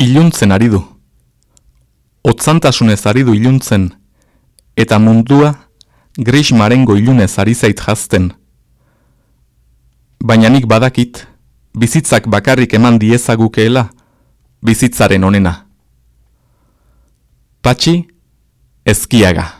iluntzen ari du. Otzantasunez ari du iluntzen, eta mundua gris marengo ilunez ari zait jazten. Baina nik badakit, bizitzak bakarrik eman diezagukeela, bizitzaren onena. Patxi, ezkiaga.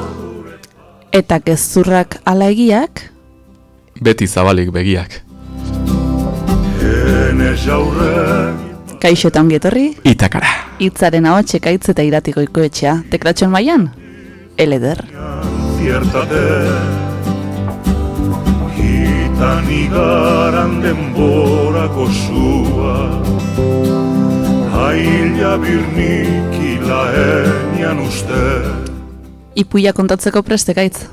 Eta gezurrak ala egiak? Beti zabalik begiak. Kaixo eta ongi etorri? Itakara. Itzaren hau txekaitz eta iratiko ikoetxea. Teklatxon maian? Eleder. Ziertate Hitan igaran denborako zua Haila birnik ilaenian uste Ipuia kontatzeko prestekaitz?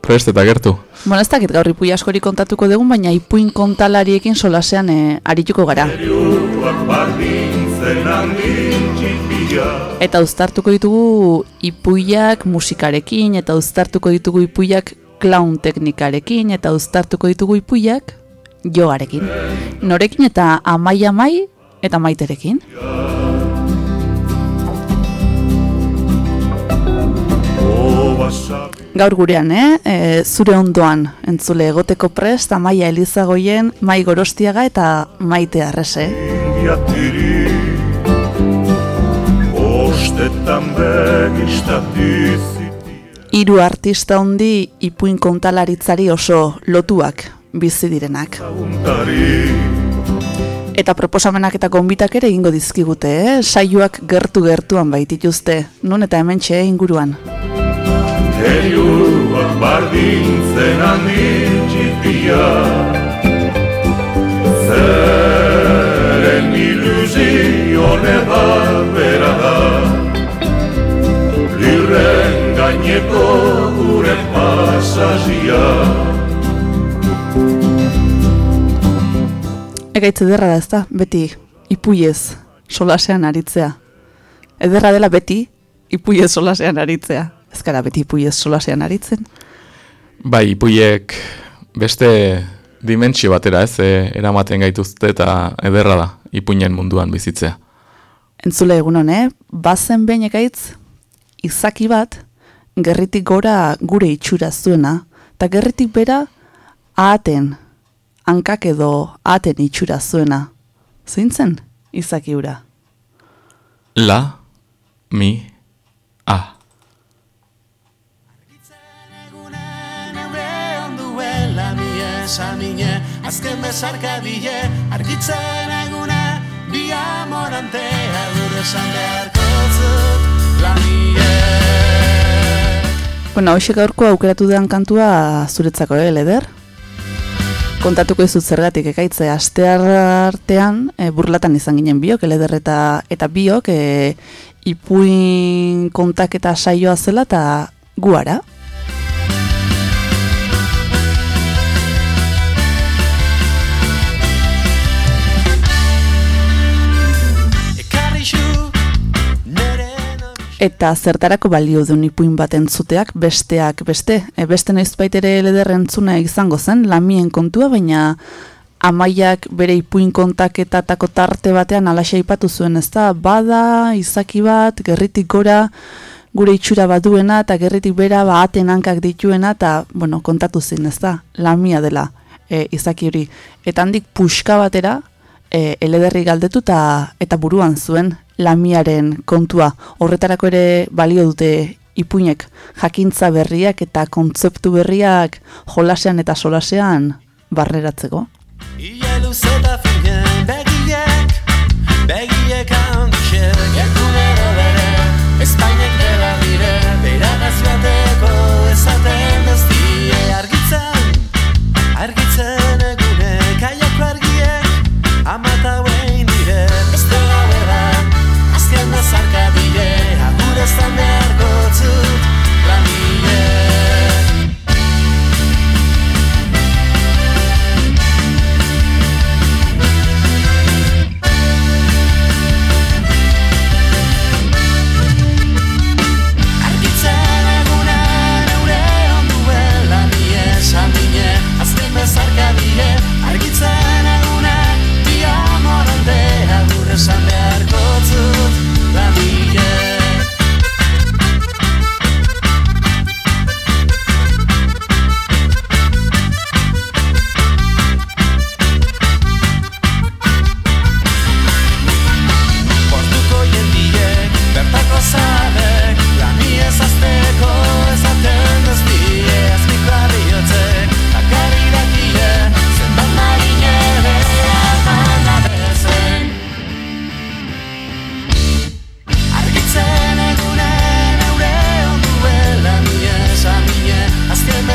Prest eta gertu. Bueno, ez dakit gaur ipuia askori kontatuko dugun, baina ipuin kontalariekin solasean e, arituko gara. Eta uztartuko ditugu ipuiak musikarekin, eta uztartuko ditugu ipuiak clown teknikarekin, eta uztartuko ditugu ipuiak joarekin. Norekin eta amai amai eta maiterekin. Gaur gurean, eh? E, zure ondoan, entzule egoteko prest, amaia elizagoien, mai gorostiaga eta maite arrese. Hiru artista hondi ipuin kontalaritzari oso lotuak bizi direnak. Eta proposamenak eta gonbitak ere ingo dizkigute, eh? saioak gertu-gertuan baitituzte, nun eta hemen txe inguruan. Heriuak bardintzen handi txipia Zeren ilusio nebar bera da Lirren gaineko gure pasazia Egaitz ederra da ezta, beti ipuiez solasean aritzea. Ederra dela beti ipuiez solasean aritzea. Ez gara beti ipuiez solasean aritzen? Bai, ipuiek beste dimentsio batera ez, e, eramaten gaituzte eta ederra da ipuinen munduan bizitzea. Entzule egun hone, bazen behin ekaitz, izaki bat, gerritik gora gure itxura zuena, eta gerritik bera, ahaten, hankak edo ahaten itxura zuena. Zeintzen, izaki ura? La, mi, a. esamine Azken bezarka dile Argitzen egune Bi amorantea Gure esan beharko zut Lamie Bueno, hoxe gaurko aukeratu den kantua zuretzako, eh, leder? Kontatuko izut zergatik ekaitze astear artean e, burlatan izan ginen biok, leder eta, eta biok, e, ipuin kontak eta saioa zela eta guara. Eta zertarako balio duen ipuin bat entzuteak besteak beste. E, beste noiz baitere lederren izango zen, lamien kontua, baina amaiak bere ipuin kontaketatako tarte batean alaxa ipatu zuen, ez da, bada, izaki bat, gerritik gora, gure itxura bat duena, eta gerritik bera, ba, aten hankak dituena, eta, bueno, kontatu zen, ez da, lamia dela, e, izaki hori. Eta handik puxka batera, e, elederri galdetu, ta, eta buruan zuen, lamiaren kontua. Horretarako ere balio dute ipuinek jakintza berriak eta kontzeptu berriak jolasean eta solasean barreratzeko. Ia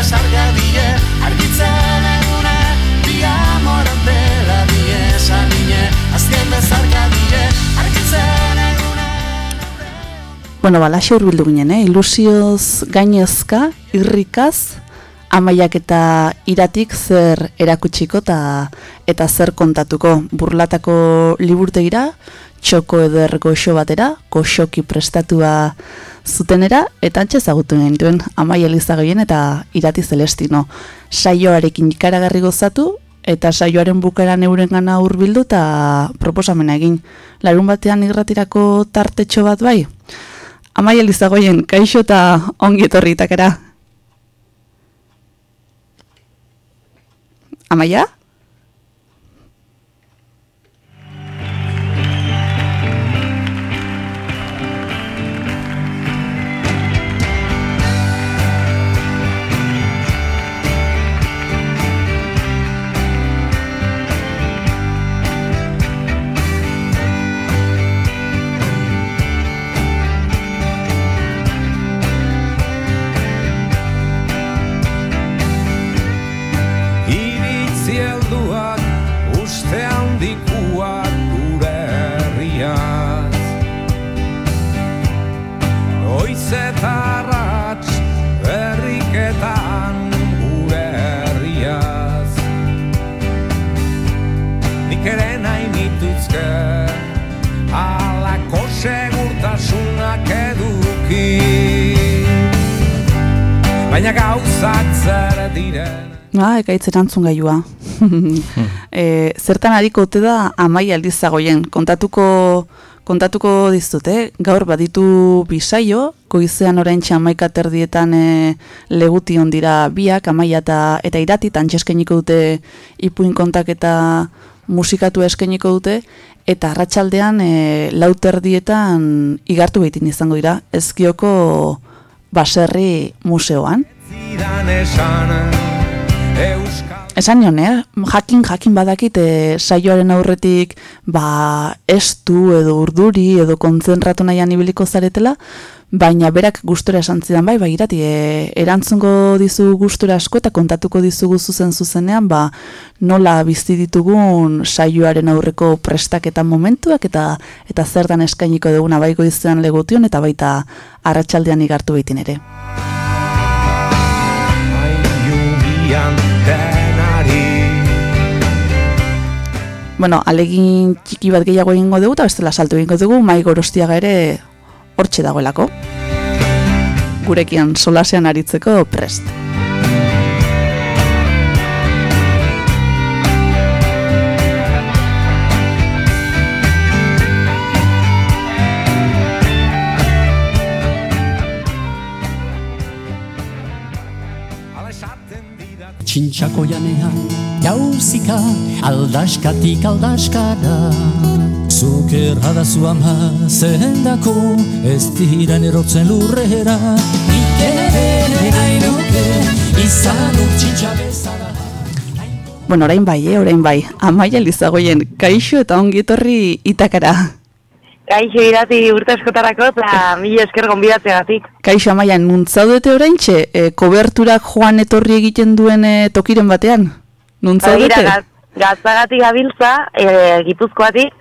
besarga die Argitzen egunen, bi amoran dela Ni esan dine, azken besarga die Argitzen egunen Bueno, balaxe urbildu ginen, eh? ilusioz gainezka, irrikaz, amaiak eta iratik zer erakutsiko eta eta zer kontatuko. Burlatako liburtegira, txoko eder goxo batera, goxoki prestatua zutenera, eta antxe ezagutu nahi duen amai elizagoien eta irati zelestino. Saioarekin ikaragarri gozatu, eta saioaren bukaeran euren gana hurbildu eta proposamena egin. Larun batean irratirako tartetxo bat bai? Amaia Lizagoien, kaixo eta ongi etorri itakera. Amaia? Arrats berriketan gure herriaz Nik ere nahi nituzke alako segurtasunak eduki Baina gauzak zer diren Ah, ekaitz erantzun gaiua. e, zertan hariko ote da amai aldizagoien. Kontatuko, kontatuko dizut, eh? Gaur baditu bisaio, goizean orain txamaika terdietan e, legution dira biak, amaia eta, eta irati, tantxeskeniko dute ipuin kontak eta musikatu eskeniko dute, eta arratsaldean e, lau terdietan igartu behitin izango dira, ezkioko baserri museoan. zidan Euskal Esan nion, eh? jakin jakin badakit e, saioaren aurretik ba, estu edo urduri edo kontzentratu nahian ibiliko zaretela, baina berak gustora esan zidan bai, bai irati, e, erantzungo dizu gustora asko eta kontatuko dizugu zuzen zuzenean, ba, nola bizi ditugun saioaren aurreko prestaketa momentuak eta eta zertan eskainiko duguna bai goizean legotion eta baita arratsaldean igartu baitin ere. Aiugian bueno, alegin txiki bat gehiago egingo dugu, eta bestela salto egingo dugu, mai gorostiaga ere hortxe dagoelako. Gurekian solasean aritzeko prest. Txintxako janean jauzika aldaskatik aldaskara. Zuk erradazu ama zendako, ez diran erotzen lurrera. Nik ere nahi nuke, izan urtsintxa bezala. Bueno, orain bai, eh, orain bai. Amaia Lizagoien, kaixo eta ongi etorri itakara. Kaixo irati urte askotarako eta mila esker gonbidatzeagatik. Kaixo Amaia, nuntzaudete orain txe, e, koberturak joan etorri egiten duen e, tokiren batean? Nuntzaudete? Bagira, gaz, gabiltza, e, gipuzkoatik,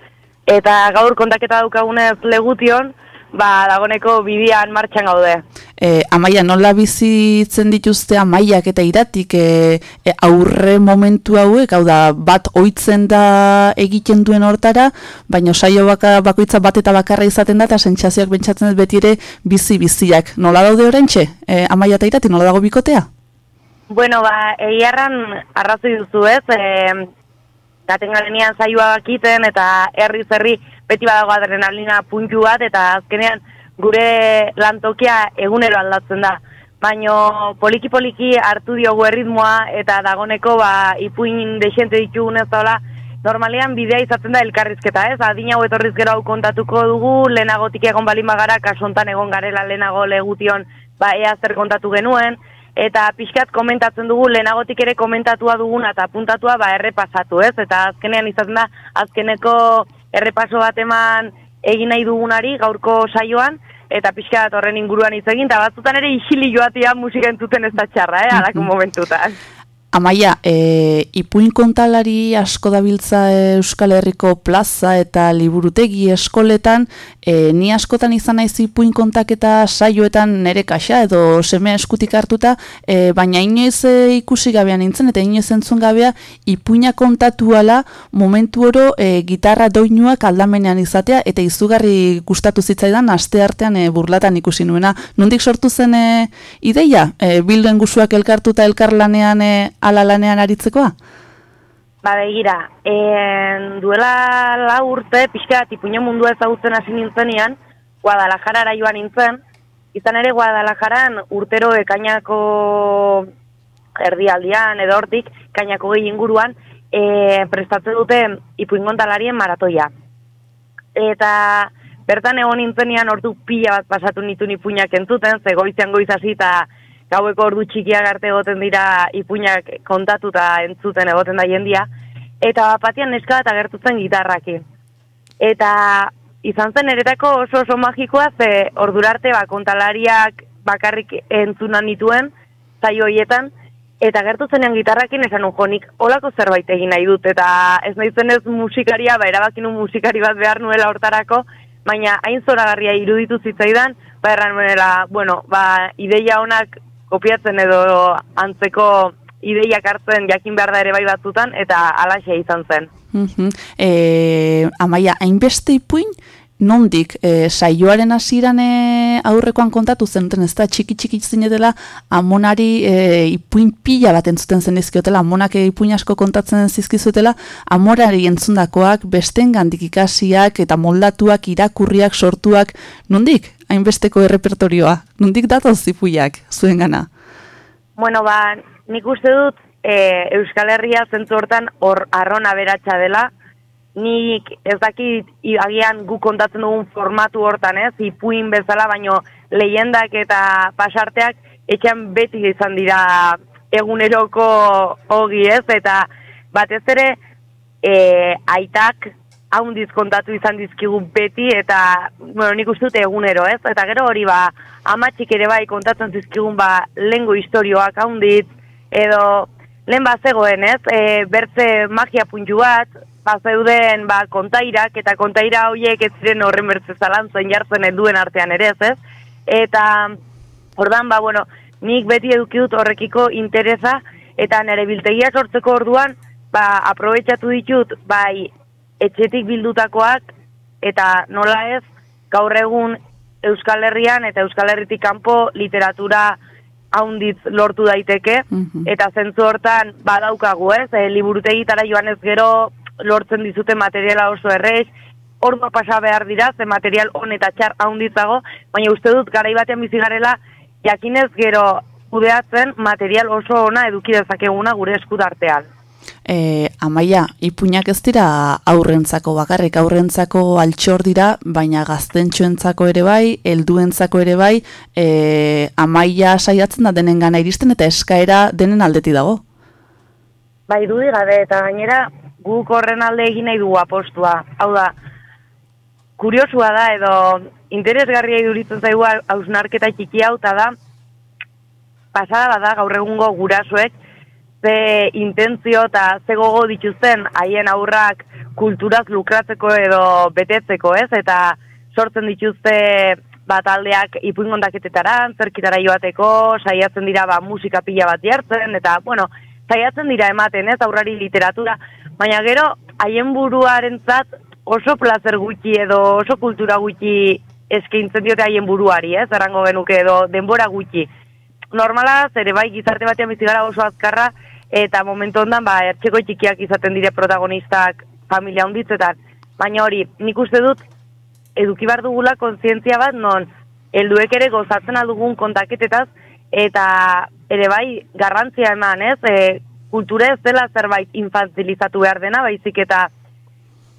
eta gaur kontaketa daukagunez legution, ba, dagoneko bidian martxan gaude. E, amaia, nola bizitzen dituzte amaiak eta iratik e, e, aurre momentu hauek, hau da, bat oitzen da egiten duen hortara, baina saio baka, bakoitza bat eta bakarra izaten da, eta sentsazioak bentsatzen dut beti ere bizi-biziak. Nola daude oraintxe, e, amaia eta irati, nola dago bikotea? Bueno, ba, egiarran arrazoi duzu ez, e, gaten garenean zaioa bakiten eta herri herri beti badago adrenalina puntu bat eta azkenean gure lantokia egunero aldatzen da. Baino poliki-poliki hartu diogu erritmoa eta dagoneko ba, ipuin desente ditugunez daula, normalean bidea izaten da elkarrizketa, ez? Adina hau etorriz gero hau kontatuko dugu, lehenagotik egon bali magara, kasontan egon garela lehenago legution, ba, ea zer kontatu genuen, eta pixkat komentatzen dugu lehenagotik ere komentatua duguna eta puntatua ba errepasatu, ez? Eta azkenean izaten da azkeneko errepaso bat eman egin nahi dugunari gaurko saioan eta pixkat horren inguruan hitz egin eta batzutan ere isili joatia musika entzuten ez da txarra, eh, alako momentutan. Amaia, e, ipuin kontalari asko dabiltza Euskal Herriko plaza eta liburutegi eskoletan, e, ni askotan izan naiz ipuin kontaketa saioetan nere kaxa edo seme eskutik hartuta, e, baina inoiz e, ikusi gabean nintzen eta inoiz entzun gabea ipuina kontatuala momentu oro e, gitarra doinuak aldamenean izatea eta izugarri gustatu zitzaidan aste artean e, burlatan ikusi nuena. Nondik sortu zen e, ideia? E, bilduen gusuak elkartuta elkarlanean e, ala lanean aritzekoa? Ba, begira, en, duela la urte, pixka bat, ipuño mundua ezagutzen hasi nintzenean, Guadalajarara joan nintzen, izan ere Guadalajaran urtero ekainako erdialdian edo hortik, kainako gehi inguruan, e, prestatze dute ipuingontalarien maratoia. Eta bertan egon nintzenean ordu pila bat pasatu nitu ipuinak entzuten, ze goizean goiz hasi eta gaueko ordu txikiak arte egoten dira ipuinak kontatuta entzuten egoten da jendia, eta batian neska bat agertutzen gitarraki. Eta izan zen eretako oso oso magikoa, ze ordurarte ba, kontalariak bakarrik entzunan dituen, zaio hoietan, eta gertu zenean gitarrakin esan jonik olako zerbait egin nahi dut, eta ez nahi zenez musikaria, ba, erabakinu musikari bat behar nuela hortarako, baina hain zoragarria iruditu zitzaidan, ba, erran nuela, bueno, ba, ideia honak kopiatzen edo antzeko ideiak hartzen jakin behar da ere bai batzutan, eta alaxe izan zen. Mm amaia, hainbeste ipuin, nondik, e, saioaren hasieran e, aurrekoan kontatu zenuten, ez da, txiki txiki zinetela, amonari e, ipuin pila bat entzuten zen dizkiotela, amonak e, ipuin asko kontatzen zizkizutela, amorari entzundakoak, besten gandik ikasiak, eta moldatuak, irakurriak, sortuak, nondik, hainbesteko errepertorioa, nondik datoz ipuiak, zuen gana? Bueno, ba, nik uste dut e, Euskal Herria zentzu hortan hor arrona beratxa dela, nik ez dakit agian gu kontatzen dugun formatu hortan, ez, ipuin bezala, baino lehendak eta pasarteak etxean beti izan dira eguneroko hogi ez, eta batez ere e, aitak haundiz kontatu izan dizkigu beti, eta bueno, nik uste dute egunero ez, eta gero hori ba, amatxik ere bai kontatzen zizkigun ba, lengo historioak haundiz, edo lehen bat zegoen, ez? E, bertze magia puntu bat, bat zeuden ba, kontairak, eta kontaira horiek ez ziren horren bertze zalantzen jartzen helduen artean ere, ez? ez? Eta, ordan, ba, bueno, nik beti eduki dut horrekiko interesa, eta nire biltegia sortzeko orduan, ba, aprobetsatu ditut, bai, etxetik bildutakoak, eta nola ez, gaur egun Euskal Herrian eta Euskal Herritik kanpo literatura haunditz lortu daiteke, Mhm. eta zentzu hortan badaukagu ez, e, liburutegitara joan ez gero lortzen dizute materiala oso errez, ordua pasa behar dira, ze material on eta txar haunditzago, baina uste dut garai batean bizi garela, jakinez gero kudeatzen material oso ona eduki dezakeguna gure eskudartean. E, amaia, ipuinak ez dira aurrentzako bakarrik, aurrentzako altxor dira, baina gaztentxoentzako ere bai, helduentzako ere bai, e, amaia saiatzen da denen gana iristen eta eskaera denen aldeti dago. Bai, dudi gabe, eta gainera guk horren alde egin nahi dugu apostua. Hau da, kuriosua da edo interesgarria iduritzen zaigu hausnarketa txiki hau, da, pasada bada gaur egungo gurasoek, ze intentzio eta ze gogo dituzten haien aurrak kulturaz lukratzeko edo betetzeko, ez? Eta sortzen dituzte bat aldeak ipuin gondaketetaran, zerkitara joateko, saiatzen dira ba, musika pila bat jartzen, eta, bueno, saiatzen dira ematen, ez, aurrari literatura, baina gero, haien buruarentzat oso plazer gutxi edo oso kultura gutxi eskaintzen diote haien buruari, ez, errango genuke edo denbora gutxi. Normala, zere bai, gizarte batean bizigara oso azkarra, eta momentu ondan, ba, ertxeko txikiak izaten dire protagonistak familia hunditzetan. Baina hori, nik uste dut, eduki behar dugula kontzientzia bat, non, helduek ere gozatzen aldugun kontaketetaz, eta ere bai, garrantzia eman, ez? E, kultura ez dela zerbait infantilizatu behar dena, baizik eta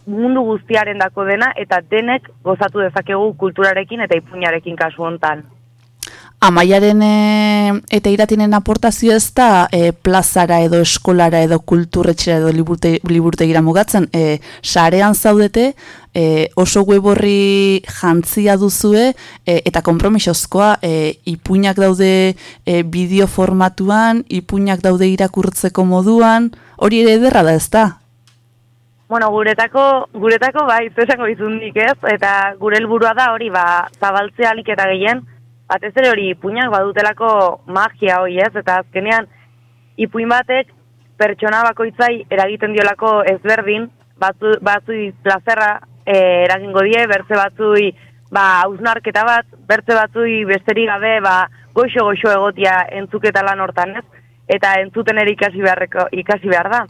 mundu guztiaren dako dena, eta denek gozatu dezakegu kulturarekin eta ipuñarekin kasu hontan. Amaiaren e, eta iratinen aportazio ez da e, plazara edo eskolara edo kulturretxera edo liburte, liburtegira mugatzen. E, sarean zaudete e, oso weborri jantzia duzue e, eta kompromisozkoa e, ipuinak daude e, bideo formatuan, ipuinak daude irakurtzeko moduan, hori ere ederra da ez da? Bueno, guretako, guretako bai, zesango izundik ez, eta gure helburua da hori, ba, zabaltzea alik eta gehien, batez ere hori ipuinak badutelako magia hori ez, eta azkenean ipuin batek pertsona bakoitzai eragiten diolako ezberdin, batzu, batzui plazerra e, eragingo die, bertze batzui ba, hausnarketa bat, bertze batzui besterik gabe ba, goxo-goxo egotia entzuketa lan hortan ez, eta entzuten ere ikasi, beharreko, ikasi behar da.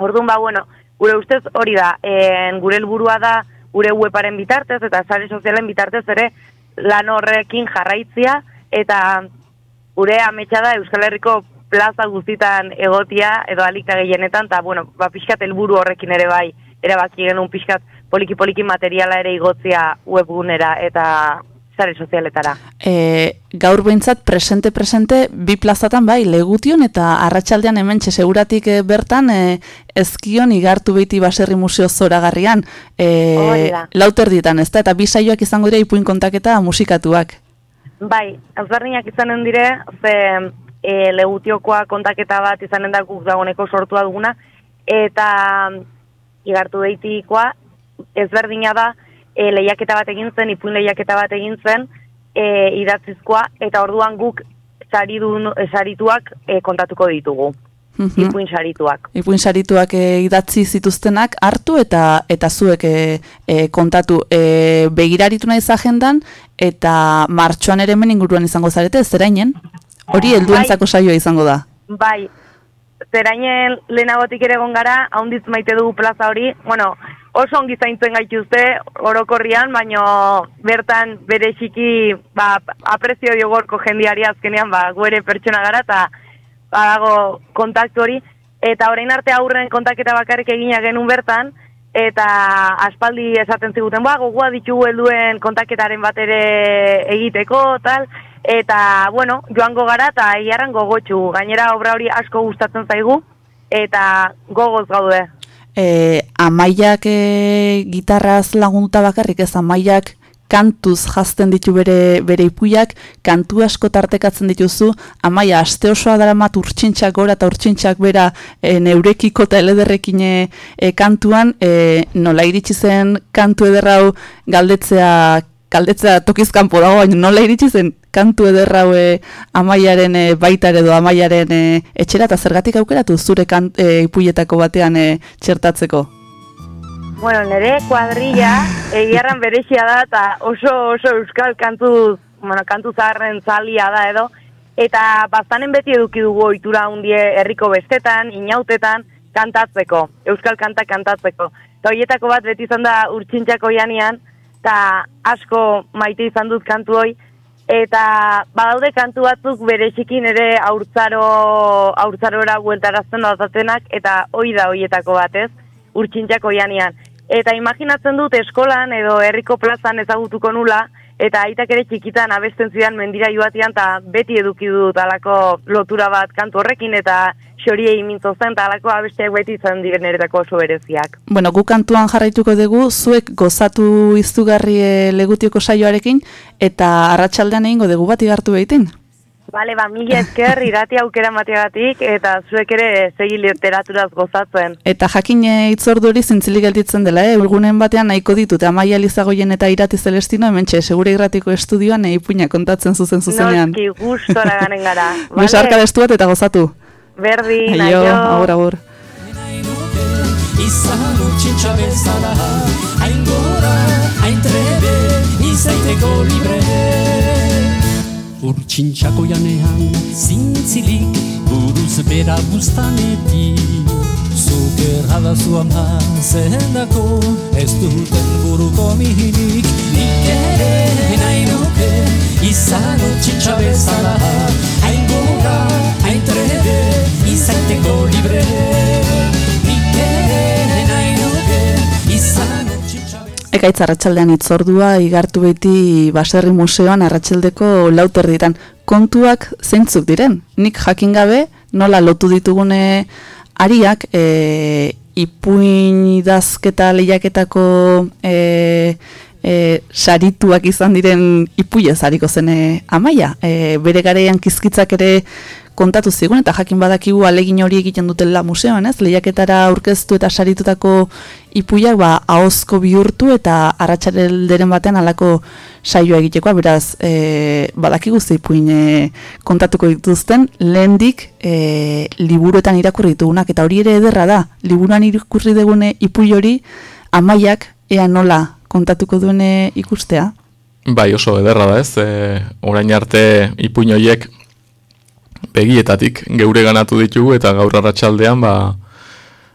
Orduan ba, bueno, gure ustez hori da, en, gure helburua da gure webaren bitartez eta sare sozialen bitartez ere lan horrekin jarraitzia eta gure ametsa da Euskal Herriko plaza guztitan egotia edo alikta gehienetan, eta bueno, ba, pixkat helburu horrekin ere bai, erabaki genuen pixkat poliki-poliki materiala ere igotzia webgunera eta sare sozialetara. E, gaur behintzat presente-presente bi plazatan bai, legution eta arratsaldean hemen seguratik e, bertan e, ezkion igartu behiti baserri museo zoragarrian. E, lauter ditan, ez da? Eta bi saioak izango dira ipuin kontaketa musikatuak. Bai, ezberdinak izanen dire, ze e, legutiokoa kontaketa bat izanen da guk dagoneko sortua duguna, eta igartu behitikoa ezberdina da, e, lehiaketa bat egin zen, ipuin lehiaketa bat egin zen, e, idatzizkoa, eta orduan guk saridun, sarituak e, kontatuko ditugu. Mhm. Ipuin sarituak. Ipuin sarituak e, idatzi zituztenak hartu eta eta zuek e, e, kontatu e, begiraritu nahi agendan eta martxoan ere hemen inguruan izango zarete, zerainen? Hori helduentzako bai, saioa izango da. Bai, zerainen lehenagotik ere gara, haunditz maite dugu plaza hori, bueno, oso ongi zaintzen gaituzte orokorrian, baino bertan bere xiki ba, aprezio diogorko jendiari azkenean ba, guere pertsona gara eta badago kontaktu hori. Eta orain arte aurren kontaketa bakarrik egina genuen bertan, eta aspaldi esaten ziguten, ba, gogoa ditugu helduen kontaketaren bat ere egiteko, tal, eta, bueno, joango gara, eta iarran gogotxu, gainera obra hori asko gustatzen zaigu, eta gogoz gaude e, amaiak e, gitarraz lagunduta bakarrik ez amaiak kantuz jazten ditu bere, bere ipuiak, kantu asko tartekatzen dituzu, amaia aste osoa dara mat urtsintxak gora eta urtsintxak bera e, neurekiko eta elederrekin e, kantuan, e, nola iritsi zen kantu ederrau galdetzea galdetzea tokizkanpo dago, baina nola iritsi zen kantu ederraue amaiaren e, baitar edo amaiaren e, etxera eta zergatik aukeratu zure kant, e, ipuietako batean e, txertatzeko? Bueno, nire kuadrilla egiarran berexia da eta oso oso euskal kantu, bueno, kantu zaharren zalia da edo, eta bastanen beti eduki dugu ohitura hundie herriko bestetan, inautetan, kantatzeko, euskal kanta kantatzeko. Eta horietako bat beti izan da urtsintxako janean, eta asko maite izan dut kantu hoi, Eta badaude kantu batzuk berezikin ere haurtzaro, haurtzarora bueltarazten datatenak, eta hoi da hoietako batez, urtsintxako janean. Eta imaginatzen dut eskolan edo herriko plazan ezagutuko nula, eta aitak ere txikitan abesten zidan mendira joatian, eta beti eduki dut alako lotura bat kantu horrekin, eta xoriei mintzo zen, eta alako abesteak beti izan diren eretako oso bereziak. Bueno, gu kantuan jarraituko dugu, zuek gozatu izugarri e, legutioko saioarekin, eta arratsaldean egingo dugu bat igartu behiten. Bale, ba, mila esker irati aukera mateagatik, eta zuek ere segi literaturaz gozatzen. Eta jakin e, itzordu hori zintzilik gelditzen dela, eh? Ulgunen batean nahiko ditut, amaia lizagoien eta irati zelestino, hemen txe, segure irratiko estudioan e, ipuina kontatzen zuzen zuzenean. Noski, gustora ganen gara. Besarka destu bat eta gozatu. Berdin, Aio, aio. agur, agur. izan utxintxa bezala hain gora, hain trebe izaiteko libre Urtsintxako janean zintzilik buruz bera buztanetik Zuk errada zu ama zendako ez duten buruko mihinik Nik ere nahi nuke izan utxintxa bezala. Hain gora, hain trebe izaiteko libre Ekaitz arratsaldean itzordua igartu beti baserri museoan arratsaldeko lauterditan. Kontuak zeintzuk diren? Nik jakin gabe nola lotu ditugune ariak e, ipuin idazketa lehiaketako e, e, sarituak izan diren ipuia zariko zene amaia. E, bere garean kizkitzak ere kontatu zigun eta jakin badakigu alegin hori egiten dutela museoan, ez? Lehiaketara aurkeztu eta saritutako ipuiak ba ahozko bihurtu eta arratsalderen batean halako saioa egitekoa, beraz, e, badakigu ze ipuin e, kontatuko dituzten, lehendik e, liburuetan irakurri ditugunak eta hori ere ederra da. Liburuan irakurri dugune ipui hori amaiak ea nola kontatuko duene ikustea. Bai, oso ederra da ez, e, orain arte ipuin horiek begietatik geure ganatu ditugu eta gaur arratsaldean ba,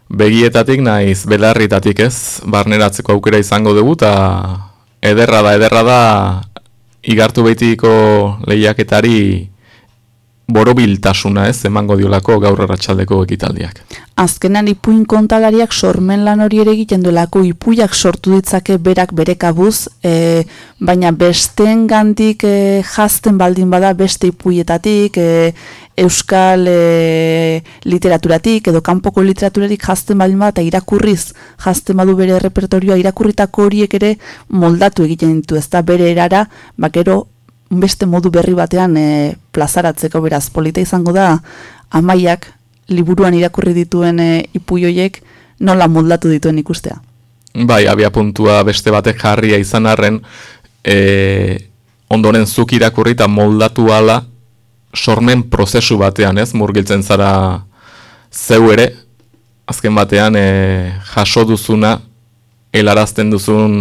begietatik naiz belarritatik ez, barneratzeko aukera izango dugu eta ederra da, ederra da igartu behitiko lehiaketari borobiltasuna ez, emango diolako gaur arratsaldeko ekitaldiak. Azkenan ipuin kontalariak sormen lan hori ere egiten duelako ipuiak sortu ditzake berak bere kabuz, e, baina besteen gandik e, jazten baldin bada beste ipuietatik, e, euskal e, literaturatik edo kanpoko literaturatik jazten baldin eta irakurriz jazten badu bere repertorioa irakurritako horiek ere moldatu egiten ditu, ezta bere erara, bakero beste modu berri batean e, plazaratzeko beraz polita izango da amaiak liburuan irakurri dituen e, ipuioiek nola moldatu dituen ikustea. Bai, abia puntua beste batek jarria izan arren, e, ondoren zuk irakurri eta moldatu ala sormen prozesu batean, ez, murgiltzen zara zeu ere, azken batean e, jaso duzuna, helarazten duzun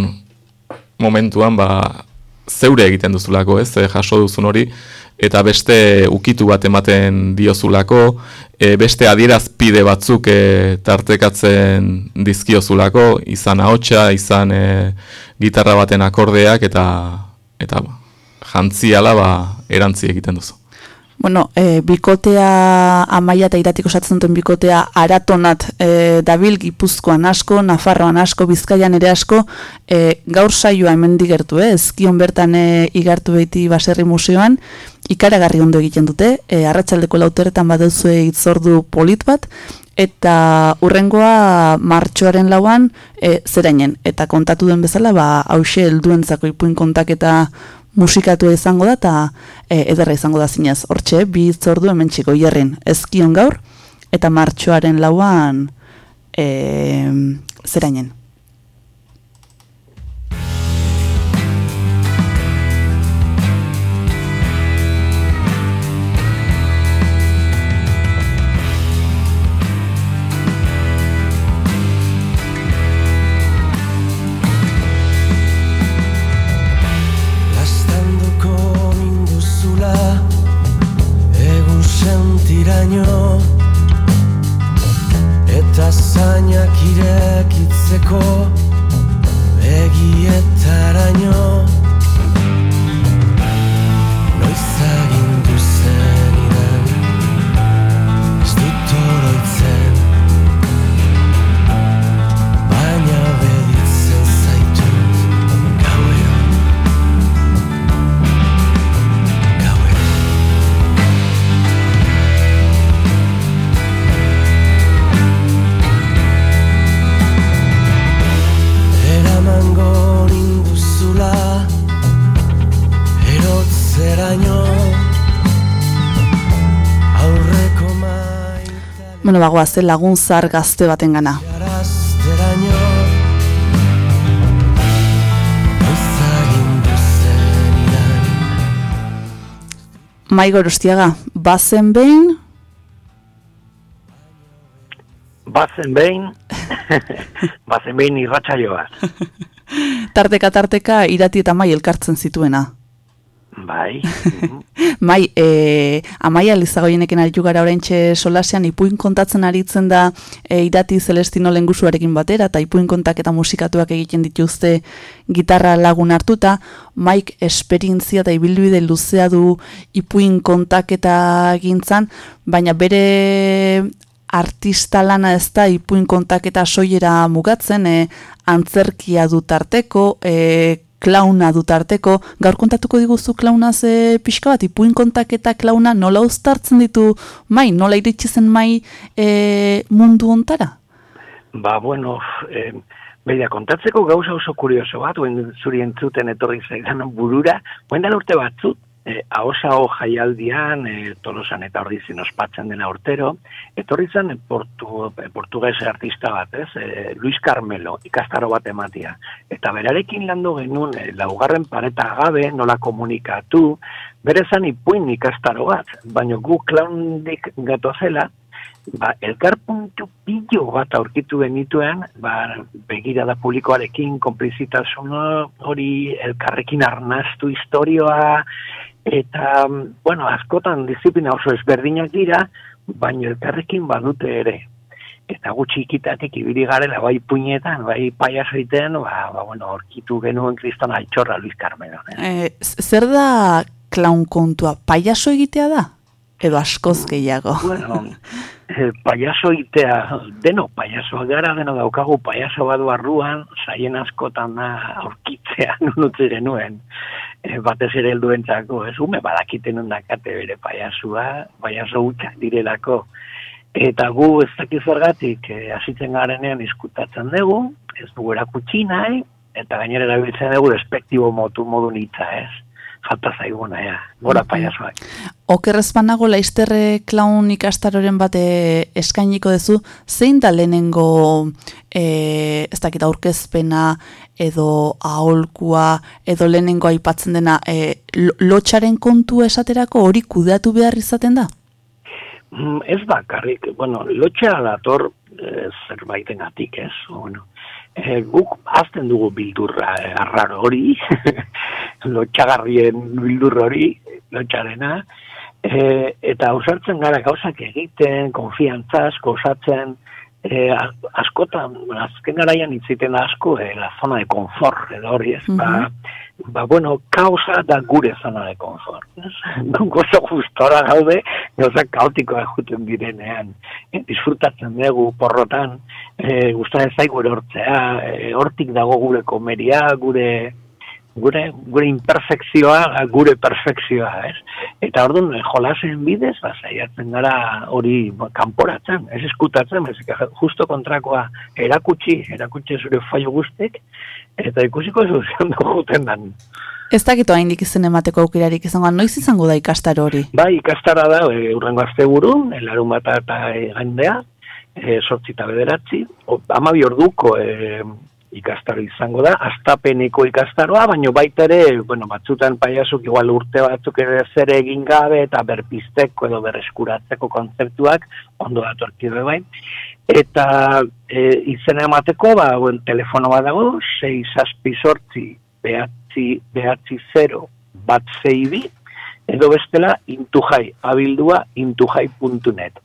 momentuan, ba, zeure egiten duzulako, ez, e, jaso duzun hori, eta beste ukitu bat ematen diozulako, e, beste adierazpide batzuk e, tartekatzen dizkiozulako, izan ahotsa, izan e, gitarra baten akordeak, eta eta jantziala ba, erantzi egiten duzu. Bueno, e, bikotea amaia eta iratik osatzen duten bikotea aratonat e, dabil gipuzkoan asko, Nafarroan asko, Bizkaian ere asko, e, gaur saioa hemen digertu, eh? ezkion bertan e, igartu behiti baserri museoan, ikaragarri ondo egiten dute, e, arratsaldeko lauteretan baduzue itzordu polit bat, eta urrengoa martxoaren lauan e, zerainen, eta kontatu den bezala, ba, hause helduentzako ipuin kontaketa musikatua izango da eta e, ederra izango da zinez. Hortxe, bi itzordu hemen txiko hierrin ezkion gaur eta martxoaren lauan e, zerainen. Minduzula Egun sentiraino. Eta zainak irekitzeko Begietaraino Bueno, bagoa, ze lagun zar gazte baten gana. Arazteraino Ezagin duzenidan Mai gorostiaga, bazen behin, Bazen behin, bazen behin irratsaioa. tarteka tarteka irati eta mai elkartzen zituena. Bai. Mai, e, amaia lizagoienekin aritu gara oraintxe solasean ipuin kontatzen aritzen da e, irati Celestino lengusuarekin batera eta ipuin kontak eta musikatuak egiten dituzte gitarra lagun hartuta, Maik esperientzia eta ibilbide luzea du ipuin kontaketa egintzan, baina bere artista lana ez da ipuin kontaketa soilera mugatzen, e, antzerkia dut arteko, e, klauna dut arteko, gaur kontatuko diguzu klauna ze pixka bat, ipuin kontaketa klauna nola uztartzen ditu mai, nola iritsi zen mai e, mundu ontara? Ba, bueno, eh, beida, kontatzeko gauza oso kurioso bat, zuri entzuten etorri zaidan burura, dela urte batzut, eh, ahosao jaialdian, eh, tolosan eta hor dizin ospatzen dena urtero, etorri zen portu, portugues artista bat, ez? Eh, Luis Carmelo, ikastaro bat ematia. Eta berarekin landu genuen, eh, laugarren pareta gabe, nola komunikatu, bere zan ipuin ikastaro bat, baina gu klaundik gatozela, ba, elkar puntu pilo bat aurkitu genituen, ba, begirada publikoarekin, konplizitasun hori, elkarrekin arnaztu historioa, eta, bueno, askotan disiplina oso ezberdinak dira, baina elkarrekin badute ere. Eta gutxi ikitatik ibili garela, bai puinetan, bai paiasoiten, ba, ba, bueno, aurkitu genuen kriston altxorra Luis Carmelo. Eh? E, zer da klaun kontua? Paiaso egitea da? Edo askoz gehiago? Bueno, eh, payaso itea, deno payasoa gara, deno daukagu payaso badu arruan, saien askotan da aurkitzea nunutzi genuen. E, batez ere helduentzako, ez ume badakiten ondakate bere payasua, payaso hutsak direlako. Eta gu ez dakiz zergatik, eh, hasitzen garenean diskutatzen dugu, ez dugu erakutsi nahi, eta gainera erabiltzen dugu despektibo motu modu nitza, ez? Falta zaiguna, ja, gora payasoak. Okerrez banago laizterre klaun ikastaroren bate eskainiko duzu, zein da lehenengo e, ez dakit aurkezpena edo aholkua edo lehenengo aipatzen dena e, lo- lotxaren kontu esaterako hori kudeatu behar izaten da? Mm, ez bakarrik, bueno, lotxa dator eh, zerbaiten atik, ez? Bueno, eh, guk azten dugu bildurra eh, arraro hori, lotxagarrien bildur hori, lotxarena, eh, eta ausartzen gara gauzak egiten, konfiantzaz, osatzen, a- askotan, azken garaian itziten asko, eh, la zona de confort, edo hori ez, ba, ba, bueno, kausa da gure zona de confort. ez? Guk oso gustora gaude, gauzak kaotikoa juten direnean. E, disfrutatzen dugu porrotan, e, gustatzen zaigu erortzea, e, hortik dago gure komeria, gure gure gure imperfekzioa, gure perfekzioa, ez? Eta orduan jolasen bidez, ba, saiatzen gara hori ba, kanporatzen, ez eskutatzen, ez justo kontrakoa erakutsi, erakutsi zure fallo guztek, eta ikusiko zuzen juten dan. Ez dakit haindik izen emateko aukerarik izango, noiz izango da ikastaro hori? Bai, ikastara da, e, urrengo asteburun, e, larun bata eta egandea, e, sortzi eta bederatzi, o, amabi orduko e, ikastaro izango da, astapeneko ikastaroa, baino baita ere, bueno, batzutan paiasuk igual urte batzuk ere zer egin gabe eta berpisteko edo berreskuratzeko kontzeptuak ondo datorkide bai. Eta e, izena emateko, ba, bueno, telefono bat dago, 6 zazpi sortzi, behatzi, behatzi 0, bat zeibi, edo bestela intujai, abildua intujai.net.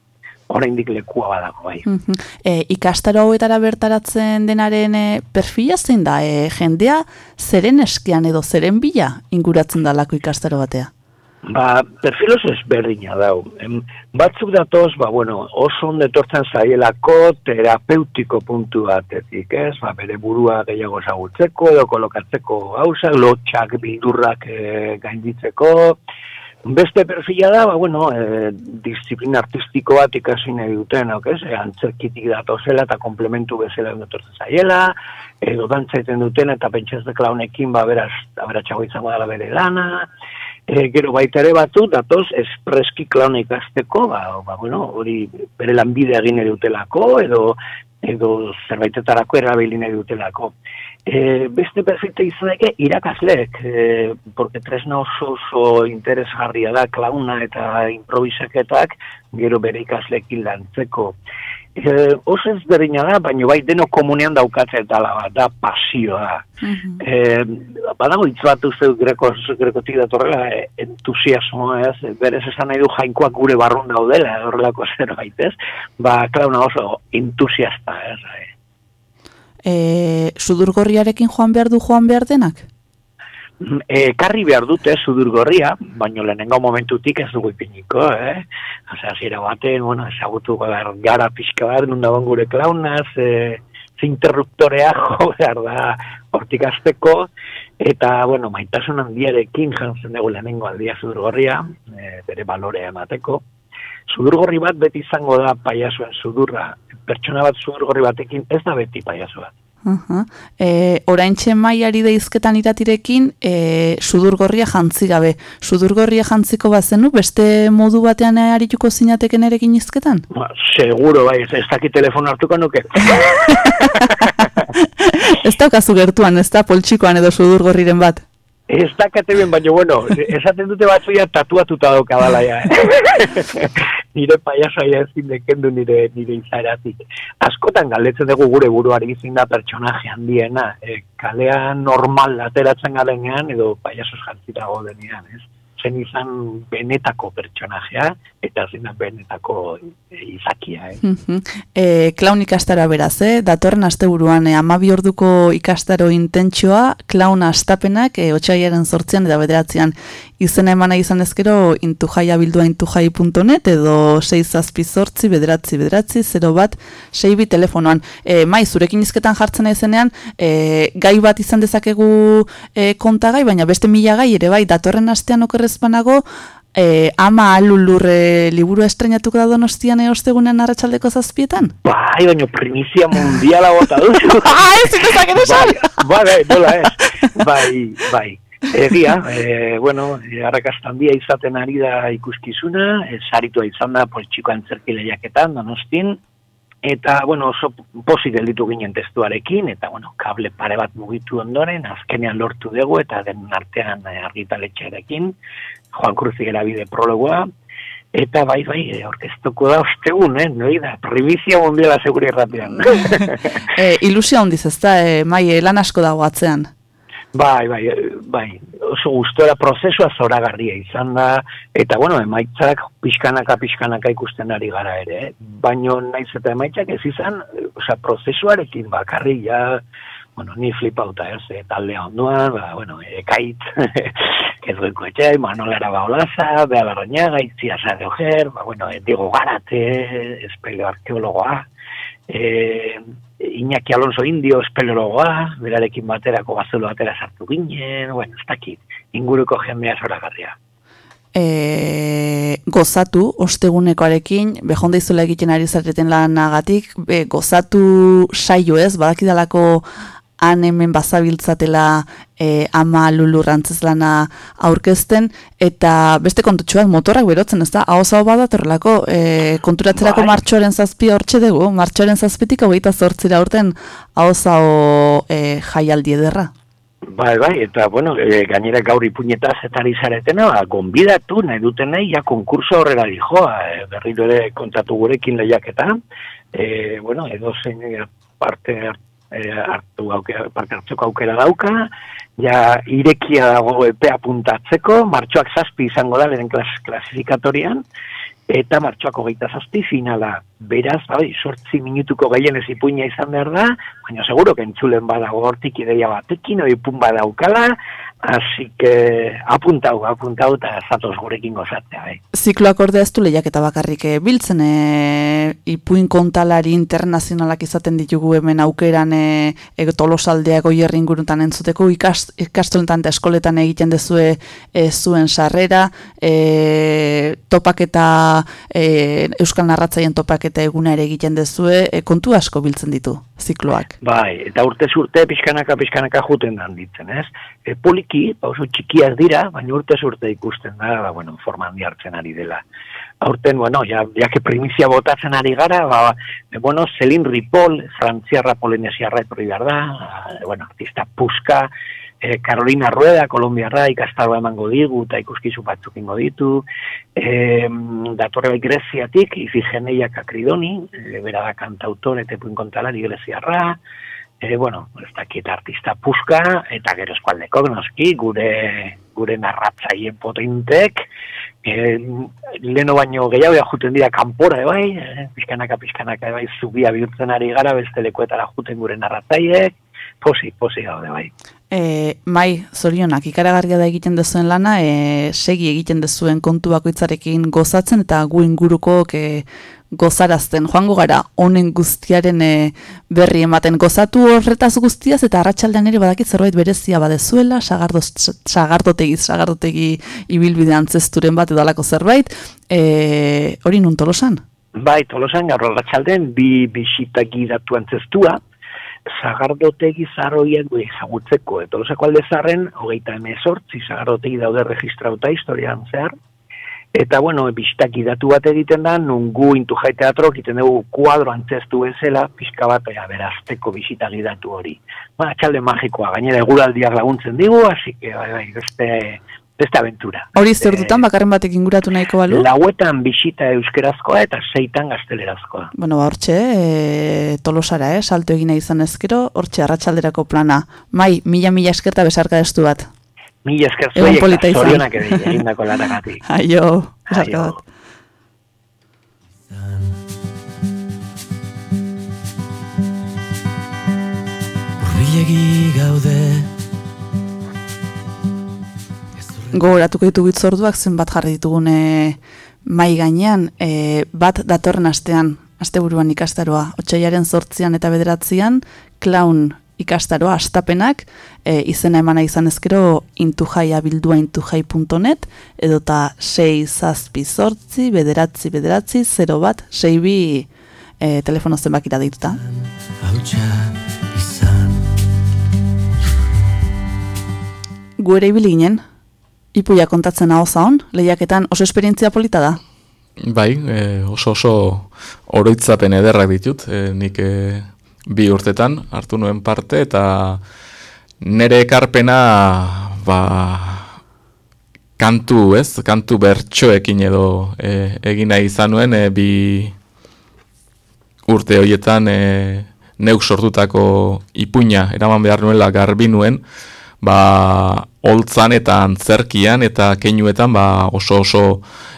Oraindik lekua badago bai. Mhm. E, ikastaro hauetara bertaratzen denaren e, perfila zein da? E, jendea zeren eskian edo zeren bila inguratzen dalako ikastaro batea? Ba, perfil oso ezberdina dau. Em, batzuk datoz, ba, bueno, oso ondo etortzen zaielako terapeutiko puntu batetik, ez? Ba, bere burua gehiago ezagutzeko edo kolokatzeko gauzak, lotxak, bildurrak e, gainditzeko. Beste perfila da, ba, bueno, e, disiplina artistiko bat ikasi nahi dutenok, ez? E, antzerkitik datozela eta komplementu bezala etortzen zaiela, edo dantzaiten duten eta pentsaz de klaunekin, ba, beraz, aberatxago izango dela bere lana, E, gero baita ere batzu, datoz, espreski klauna ikasteko, ba, ba, bueno, hori bere lanbide egin nahi dutelako, edo edo zerbaitetarako erabili nahi dutelako. E, beste perfecte izaneke irakasleek, e, porque tresna oso oso interesgarria da klauna eta improvisaketak gero bere ikasleekin lantzeko. E, oso ez berdina da, baina bai deno komunean daukatze dala bat, da pasioa. e, badago hitz bat uste greko, grekotik datorrela e, entusiasmo, ez? Berez esan nahi du jainkoak gure barrun daudela, horrelako zerbait, ez? Ba, klauna oso entusiasta, ez? E, sudurgorriarekin joan behar du joan behar denak? E, karri behar dute sudurgorria, baino lehenengo momentutik ez dugu ipiniko, eh? Osea, zira baten, bueno, ezagutu gara, gara pixka bat, nundaban gure klaunaz, e, interruptorea jo behar da hortik azteko, eta, bueno, maitasun handiarekin jantzen dugu lehenengo aldia sudurgorria, e, bere balorea emateko. Sudurgorri bat beti izango da paiasoen sudurra, pertsona bat sudurgorri batekin ez da beti paiaso bat. Uh e, oraintxe maiari deizketan iratirekin e, sudurgorria jantzi gabe. Sudurgorria jantziko bazenu beste modu batean arituko zinateken erekin izketan? Ba, seguro, bai, ez, ez dakit telefon hartuko nuke. ez daukazu gertuan, ez da poltsikoan edo sudurgorriren bat? Ez dakate ben, baina, bueno, esaten dute batzuia tatuatuta dauka dala, ja. nire paiasoa ja ezin dekendu nire, nire izaratik. Askotan galdetzen dugu gure buruari izin da pertsonaje handiena, e, kalean normal ateratzen galenean, edo paiasos jantzita godenean, ez? zen izan benetako pertsonajea, eta zen benetako izakia. Eh? e, klaun ikastara beraz, eh? datorren asteburuan e, amabi orduko ikastaro intentsua, klaun astapenak, e, otxaiaren sortzean eta bederatzean izena emana izan ezkero intujaia bildua intujai.net edo 6 zazpi sortzi, bederatzi, bederatzi, 0 bat, 6 bi telefonoan. E, mai, zurekin izketan jartzen ezenean, e, gai bat izan dezakegu e, kontagai, baina beste mila gai ere bai, datorren astean okerrez banago, e, ama alulurre liburu estrenatuko da donostian eostegunen arratsaldeko zazpietan? Bai, baina primizia mundiala bota duzu. ah, ez zinezak esan! Bai, bai, nola ez. Bai, bai. Egia, e, bueno, arrakastan bia izaten ari da ikuskizuna, e, saritua izan da poltsiko antzerki lehiaketan, donostin, eta, bueno, oso posi gelditu ginen testuarekin, eta, bueno, kable pare bat mugitu ondoren, azkenean lortu dugu, eta den artean e, argitaletxearekin, Juan Cruz bide prologoa, eta bai, bai, e, orkestuko da ostegun, eh, noi da, primizia mundiala seguri erratean. e, ilusia hondiz ez da, e, mai, lan asko dago atzean. Bai, bai, bai, oso gustora prozesua zoragarria izan da, eta bueno, emaitzak pixkanaka pixkanaka ikusten ari gara ere, eh? baino naiz eta emaitzak ez izan, osea, prozesuarekin bakarri ja, bueno, ni flipauta ez, e, taldea onduan, ba, bueno, ekait, ez duen koetxe, Manolera Baolaza, Bea Barroñaga, Itzia Sade Ojer, ba, bueno, Diego Garate, espeleo arkeologoa, eh, Iñaki Alonso Indio espelerogoa, berarekin baterako gazelo batera sartu ginen, bueno, ez dakit, inguruko jendea zoragarria. E, gozatu, ostegunekoarekin, behonda izula egiten ari zareten lanagatik, be, gozatu saio ez, badakidalako han hemen bazabiltzatela e, ama lulurrantzez lana aurkezten, eta beste kontutxuak motorrak berotzen, ez da? Hau zau badatorrelako, e, konturatzerako bai. martxoaren zazpi hortxe dugu, martxoaren zazpitik hogeita zortzira urten hau zau e, jaialdi ederra. Bai, bai, eta, bueno, e, gainera gaur ipuñetaz eta zaretena, ba, gonbidatu nahi duten nahi, ja, konkurso horrela dijoa, e, berriro ere kontatu gurekin lehiaketa, e, bueno, edo zein parte e, hartu aukera, parte hartzeko aukera dauka, ja irekia dago epea puntatzeko, martxoak zazpi izango da lehen klas, klasifikatorian, eta martxoak hogeita zazpi finala. Beraz, bai, sortzi minutuko gehienez ipuina izan behar da, baina seguro que entzulen badago hortik ideia batekin, oi pun badaukala, Así que apuntau, apuntau eta zatoz gurekin gozatzea. Bai. Zikloak ordea ez du lehiak eta bakarrik eh, biltzen e, ipuin kontalari internazionalak izaten ditugu hemen aukeran e, e, tolosaldea goierri ingurutan entzuteko ikast, ikastoletan eta eskoletan egiten dezue e, zuen sarrera e, topaketa e, Euskal Narratzaien topaketa eguna ere egiten dezue e, kontu asko biltzen ditu zikloak. Bai, eta urte urte pixkanaka pixkanaka juten dan ditzen, ez? E, txiki, pauso txikiak dira, baina urte urte ikusten da, ba, bueno, forma handi hartzen ari dela. Aurten, bueno, ja, ja que primizia botatzen ari gara, ba, e, bueno, Celine Ripoll, frantziarra polinesiarra etorri behar da, e, bueno, artista Puska, e, Carolina Rueda, kolombiarra, ikastaroa emango digu, eta ikuskizu batzuk ingo ditu, e, datorre bai greziatik, Ifigeneia Kakridoni, e, bera da kantautor, eta puin kontalari greziarra, e, bueno, ez dakit artista puska, eta gero eskualdeko, noski, gure, gure narratzaien potentek, e, leno baino gehiago juten dira kanpora, bai, e, pixkanaka, pixkanaka, bai, zubia bihurtzen ari gara, beste lekuetara juten gure narratzaiek, posi, posi gaude, bai. E, mai, zorionak, ikaragarria da egiten dezuen lana, e, segi egiten dezuen kontu bakoitzarekin gozatzen eta gu inguruko e, gozarazten. Joango gara, honen guztiaren e, berri ematen gozatu horretaz guztiaz eta arratsaldean ere badakit zerbait berezia badezuela, sagardotegi, sagardotegi ibilbide antzesturen bat edo alako zerbait, e, hori nun tolosan? Bai, tolosan, gaur arratsaldean bi bisitak idatu antzestua, zagardotegi zarroiak gure ezagutzeko. Eta losako alde zarren, hogeita emezortzi zagardotegi daude registrauta historian zehar. Eta, bueno, bistak idatu bat egiten da, nungu intu jai teatro, egiten dugu kuadro antzestu bezala, pixka bat, ea, berazteko bisita gidatu hori. Ba, txalde magikoa, gainera eguraldiak laguntzen digu, hasi que, bai, bai, beste, beste aventura. Hori zertutan, bakarren batek inguratu nahiko balu? Lauetan bisita euskerazkoa eta seitan gaztelerazkoa. Bueno, ba, hortxe, e, tolosara, eh, salto egina izan ezkero, hortxe, arratsalderako plana. Mai, mila-mila eskerta besarka destu bat. Mila esker polita izan. zorionak edo, egindako lanagatik. Aio, besarka bat. Urbilegi gaude Gogoratuko ditugu itzorduak zenbat jarri ditugune mai gainean, e, bat datorren astean, asteburuan ikastaroa, otxaiaren zortzian eta bederatzian, clown ikastaroa, astapenak, e, izena emana izan ezkero intujai abildua intujai.net, edota 6 zazpi zortzi, bederatzi, bederatzi, 0 bat, 6 bi e, telefono zenbakira dituta. hautsa izan Gu ere ibili ginen, ipuia kontatzen hau zaun, lehiaketan oso esperientzia polita da. Bai, e, oso oso oroitzapen ederrak ditut, e, nik e, bi urtetan hartu nuen parte eta nere ekarpena ba, kantu, ez? Kantu bertsoekin edo e, egina izan nuen e, bi urte horietan e, neuk sortutako ipuina eraman behar nuela garbi nuen, ba, holtzan eta antzerkian eta keinuetan ba, oso oso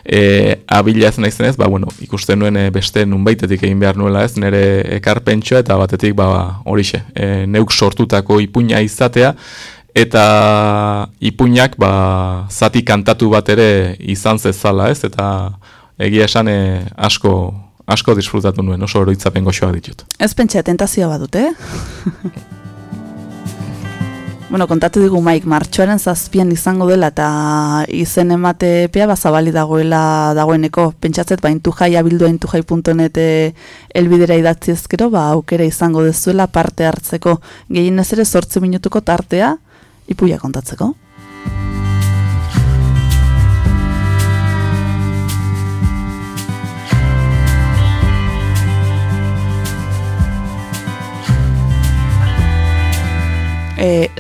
e, abila ez naizenez, ba, bueno, ikusten nuen e, beste nunbaitetik egin behar nuela ez, nire ekarpentsoa eta batetik ba, horixe, e, neuk sortutako ipuina izatea, eta ipuinak ba, zati kantatu bat ere izan zezala ez, eta egia esan e, asko asko disfrutatu nuen, oso oroitzapen goxoa ditut. Ez pentsa, tentazioa badut, eh? bueno, kontatu digu maik, martxoaren zazpian izango dela eta izen emate epea bazabali dagoela dagoeneko. Pentsatzet, ba, intujai abildua intujai.net eh, elbidera idatzi ezkero, ba, aukera izango dezuela parte hartzeko. Gehienez ere sortze minutuko tartea, ipuia kontatzeko.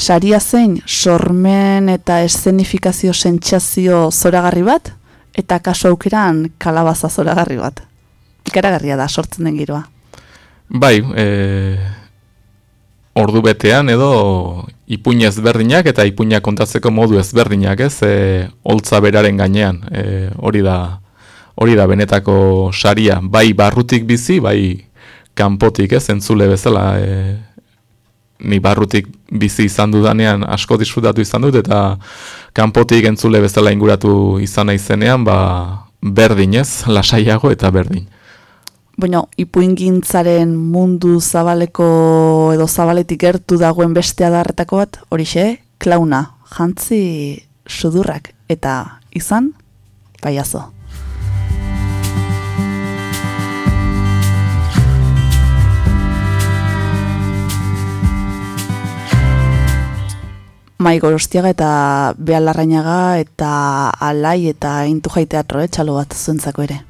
Saria zein sormen eta eszenifikazio sentsazio zoragarri bat eta kaso aukeran kalabaza zoragarri bat. Ikaragarria da sortzen den giroa. Bai, e, ordu betean edo ipuin ezberdinak eta ipuina kontatzeko modu ezberdinak, ez? E, holtza beraren gainean, e, hori da hori da benetako saria, bai barrutik bizi, bai kanpotik, ez? Entzule bezala, e, ni barrutik bizi izan dudanean asko disfrutatu izan dut eta kanpotik entzule bezala inguratu izan naizenean, ba berdin, ez? Lasaiago eta berdin. Bueno, ipuingintzaren mundu zabaleko edo zabaletik gertu dagoen beste adarretako bat, horixe, klauna, jantzi sudurrak eta izan, paiazo. Mai Gorostiaga eta Bealarrainaga eta Alai eta Intujai teatro, eh, txalo bat zuentzako ere.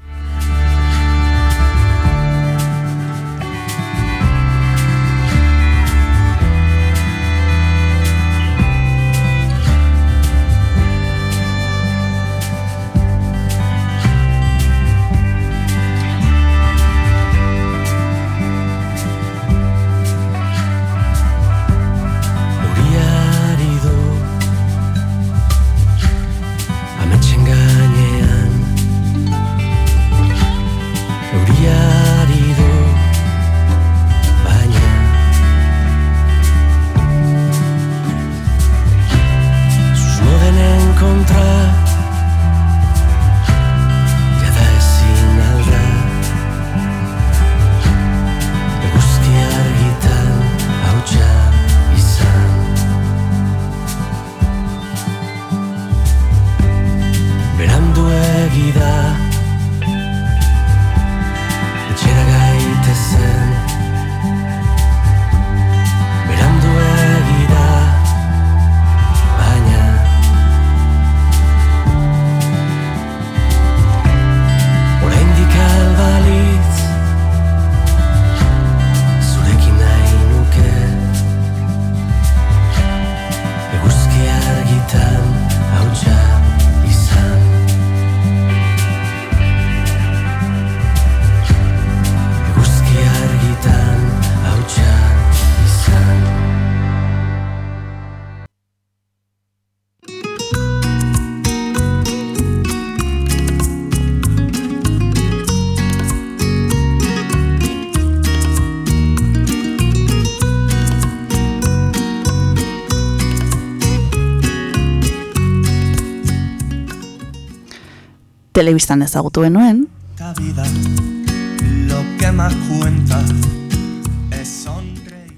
Telebistan ezagutu benuen,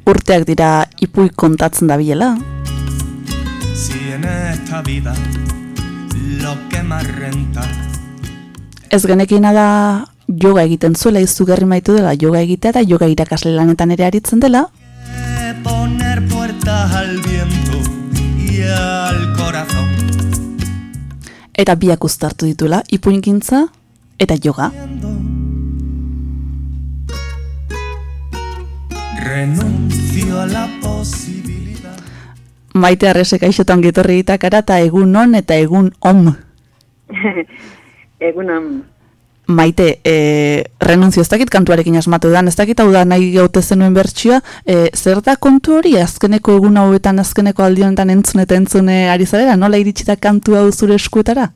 urteak dira ipui kontatzen da bilela, ez genekina da yoga egiten zuela izugarri maitu dela yoga egitea eta yoga irakasle lanetan ere aritzen dela, poner puertas al viento y al corazón. Eta biak uztartu dituela, ipuingintza eta yoga. Renuncio a la posibilidad. Maite arresek aixotan getorri ditakara eta egun on eta egun om. Egunon, Maite, e, renunzio ez dakit kantuarekin asmatu dan, ez dakit hau da nahi gaute zenuen bertsioa, e, zer da kontu hori azkeneko egun hauetan, azkeneko aldionetan entzun eta entzune ari zarela, nola iritsi da kantu hau zure eskuetara?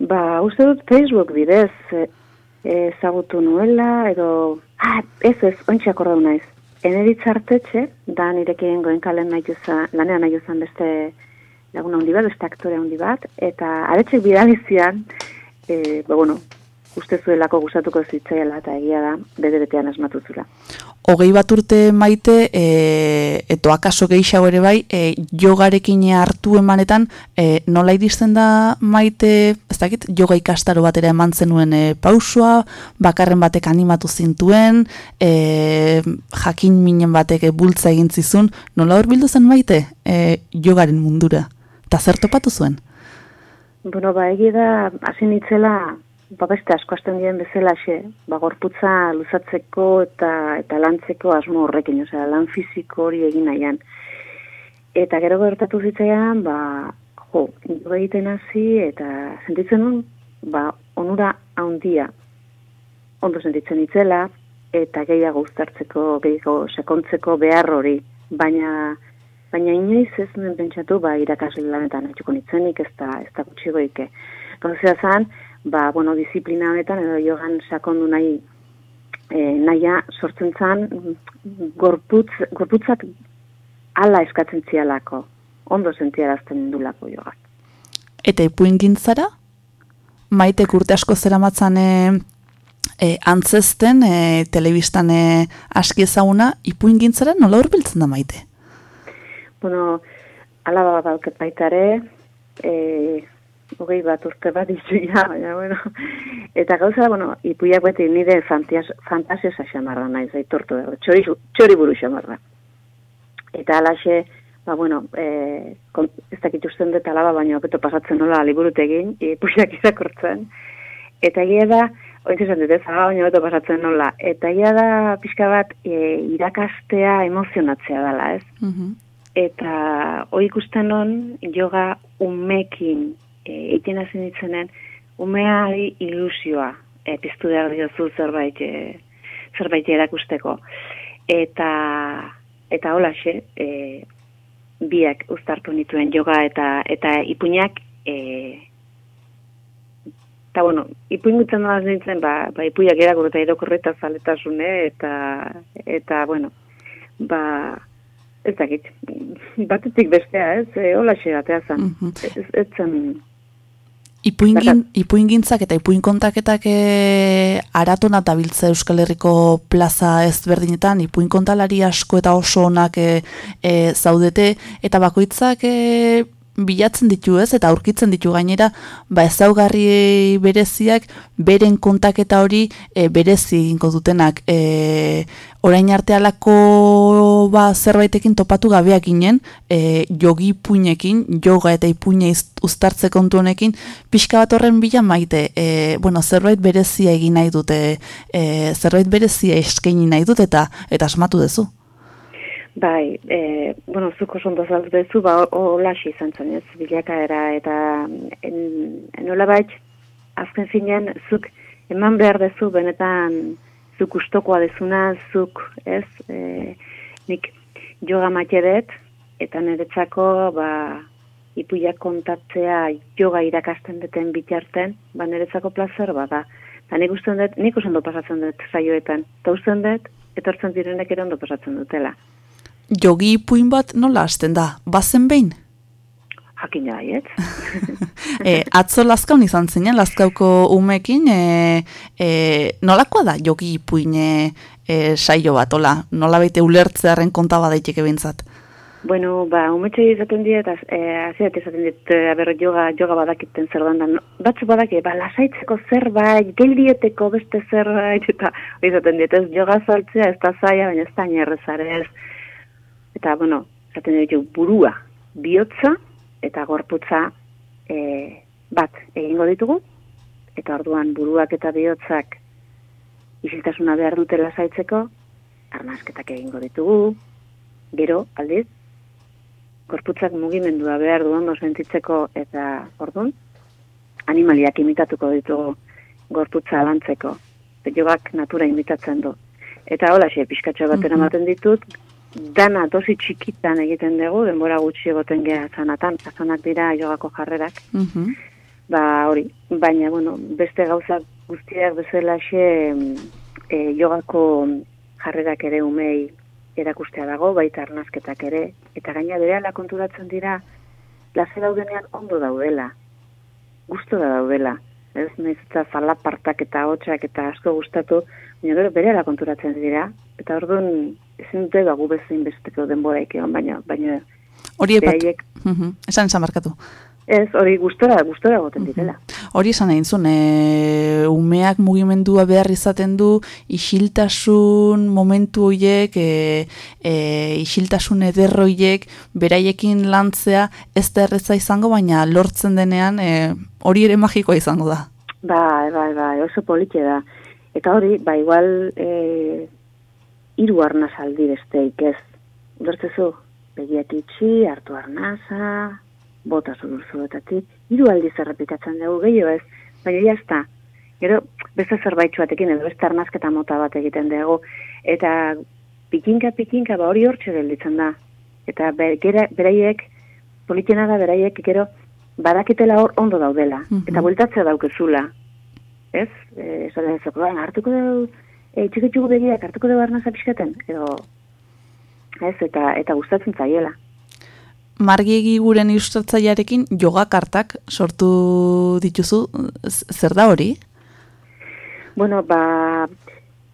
ba, uste dut Facebook bidez e, ezagutu nuela, edo, ah, ez ez, ontsi akordau naiz. Eneritz artetxe, da nirekin goen kalen nahi juzan, lanean nahi juzan beste laguna handi bat, beste aktore handi bat, eta aretxek bidalizian, e, ba, bueno, uste zuelako gustatuko zitzaiela eta egia da, bede betean asmatu zula. Hogei bat urte maite, e, eto akaso gehiago ere bai, e, jogarekin hartu emanetan, e, nola iristen da maite, ez dakit, joga ikastaro batera eman zenuen e, pausua, bakarren batek animatu zintuen, e, jakin minen batek e, bultza egin zizun, nola hor bildu zen maite, e, jogaren mundura, eta zer topatu zuen? Bueno, ba, egi da, hasi nitzela, ba, beste asko hasten diren bezala xe, ba, gorputza luzatzeko eta eta lantzeko asmo horrekin, osea, lan fisiko hori egin nahian. Eta gero gertatu zitzaian, ba, jo, jo egiten hasi eta sentitzen nun, ba, onura handia, ondo sentitzen itzela, eta gehiago uztartzeko, gehiago sekontzeko behar hori, baina baina inoiz ez nuen pentsatu ba irakasle lanetan etxuko nitzenik ez da ez da gutxigoike. Gauzea zan, ba, bueno, disiplina honetan edo jogan sakondu nahi e, naia sortzen zan gorputz, gorputzak ala eskatzen zialako. Ondo sentiarazten dulako jogak. Eta ipuingintzara? Maite urte asko zera matzan e, e, antzesten, e, telebistan e, aski ezaguna, ipuingintzara nola hurbiltzen da maite? Bueno, alaba dauket baita ere, e, hogei bat urte bat izuia, baina, bueno, eta gauza, bueno, ipuiak beti nire fantasiosa xamarra naiz, aitortu da, txori, txori buru xamarra. Eta alaxe, ba, bueno, e, kon, ez dakit usten dut alaba, baina opeto pasatzen nola liburutegin, ipuiak irakurtzen. Eta egia da, ointz esan dut ez, alaba baina opeto pasatzen nola. Eta egia da, pixka bat, e, irakastea emozionatzea dela, ez? Mhm. Eta hoi ikusten non, yoga umekin e, egiten hasi nitzenen, umeari ilusioa e, piztu behar diozu zerbait, e, zerbait erakusteko. Eta, eta holaxe, e, biak uztartu nituen yoga eta eta ipuinak e, eta bueno, ipuin gutzen nola nintzen, ba, ba ipuiak erakur eta erokorreta zaletasune eta, eta bueno, ba, ez dakit, batetik bestea, ez, e, holaxe batea zen, Mhm. ez, ez zen, Ipuingin, ipuingintzak eta ipuinkontaketak e, aratona dabiltza Euskal Herriko plaza ezberdinetan, ipuinkontalari asko eta oso onak e, e, zaudete, eta bakoitzak e, bilatzen ditu ez, eta aurkitzen ditu gainera, ba ezaugarri bereziak, beren kontaketa hori e, berezi egingo dutenak. E, orain arte alako ba, zerbaitekin topatu gabeak ginen, e, jogi ipuinekin, joga eta ipuina iz- uztartze kontu honekin, pixka bat horren bila maite, e, bueno, zerbait berezia egin nahi dute, e, zerbait berezia eskaini nahi dut eta eta asmatu duzu. Bai, e, bueno, zuko ondo zaldu dezu, ba, olaxi izan zen, ez, bilakaera, eta en, enola bait, azken finean, zuk eman behar dezu, benetan, zuk ustokoa dezuna, zuk, ez, e, nik joga dut, eta niretzako, ba, ipuiak kontatzea joga irakasten duten bitarten, ba, niretzako plazer bada. Eta nik usten dut, nik usten dut pasatzen dut saioetan, eta usten dut, etortzen direnek ere ondo pasatzen dutela. Jogi ipuin bat nola hasten da? Bazen behin? Jakina baiet. e, atzo lazkaun izan zinen, lazkauko umekin, e, e, nolakoa da jogi ipuin e, e, saio bat, ola? Nola baite ulertzearen konta badaiteke bintzat? Bueno, ba, umetxe izaten diet, az, e, aziat izaten diet, e, aber, yoga, yoga badakiten zer dandan. Batzu badake, ba, lasaitzeko zerbait, geldieteko beste zerbait, eta izaten diet, ez yoga saltzea, ez da zaila, baina ez da inerrezare, ez. Eta, bueno, izaten ditu burua, bihotza, eta gorputza e, bat egingo ditugu, eta orduan buruak eta bihotzak isiltasuna behar dute lasaitzeko, arnasketak egingo ditugu, gero, aldiz, gorputzak mugimendua behar du ondo sentitzeko eta ordun animaliak imitatuko ditugu gorputza lantzeko. Jogak natura imitatzen du. Eta hola xe, pixkatxo baten Mhm. ematen ditut, dana dosi txikitan egiten dugu, denbora gutxi egoten geha zanatan, azanak dira jogako jarrerak, Mhm. ba hori, baina bueno, beste gauza guztiak bezalaxe e, jogako jarrerak ere umei erakustea dago, baita arnazketak ere, eta gaina berehala konturatzen dira, laze daudenean ondo daudela, gusto da daudela, ez nahiz eta zalapartak eta hotxak eta asko gustatu, baina gero berehala konturatzen dira, eta orduan ezin dute bagu bezain besteko denboraik egon, baina, baina Hori epat, beraiek, Mhm. esan esan markatu. ez, hori gustora, gustora goten direla. Hori esan egin zuen, e, umeak mugimendua behar izaten du, isiltasun momentu horiek, e, e, isiltasun ederro horiek, beraiekin lantzea, ez da erreza izango, baina lortzen denean, e, hori ere magikoa izango da. Bai, bai, bai, oso politxe da. Eta hori, ba, igual, e, iru arnaz aldi besteik ez. Ulertzezu, begiak itxi, hartu arnaza, bota zurzuetatik, hiru aldiz errepikatzen dugu gehiago ez, baina jazta. Gero, beste zerbait batekin edo beste arnazketa mota bat egiten dugu, eta pikinka, pikinka, ba hori hortxe gelditzen da. Eta be- gera- beraiek, politena da beraiek, gero, badakitela hor ondo daudela, Mhm. eta bueltatzea daukezula. Ez? Eh, esaten ez, "Ba, hartuko dugu, e, txiki begiak, hartuko dugu arnaza pixkaten, edo, ez, eta, eta gustatzen zaiela. Margiegi guren ilustratzailearekin yoga kartak sortu dituzu, zer da hori? Bueno, ba,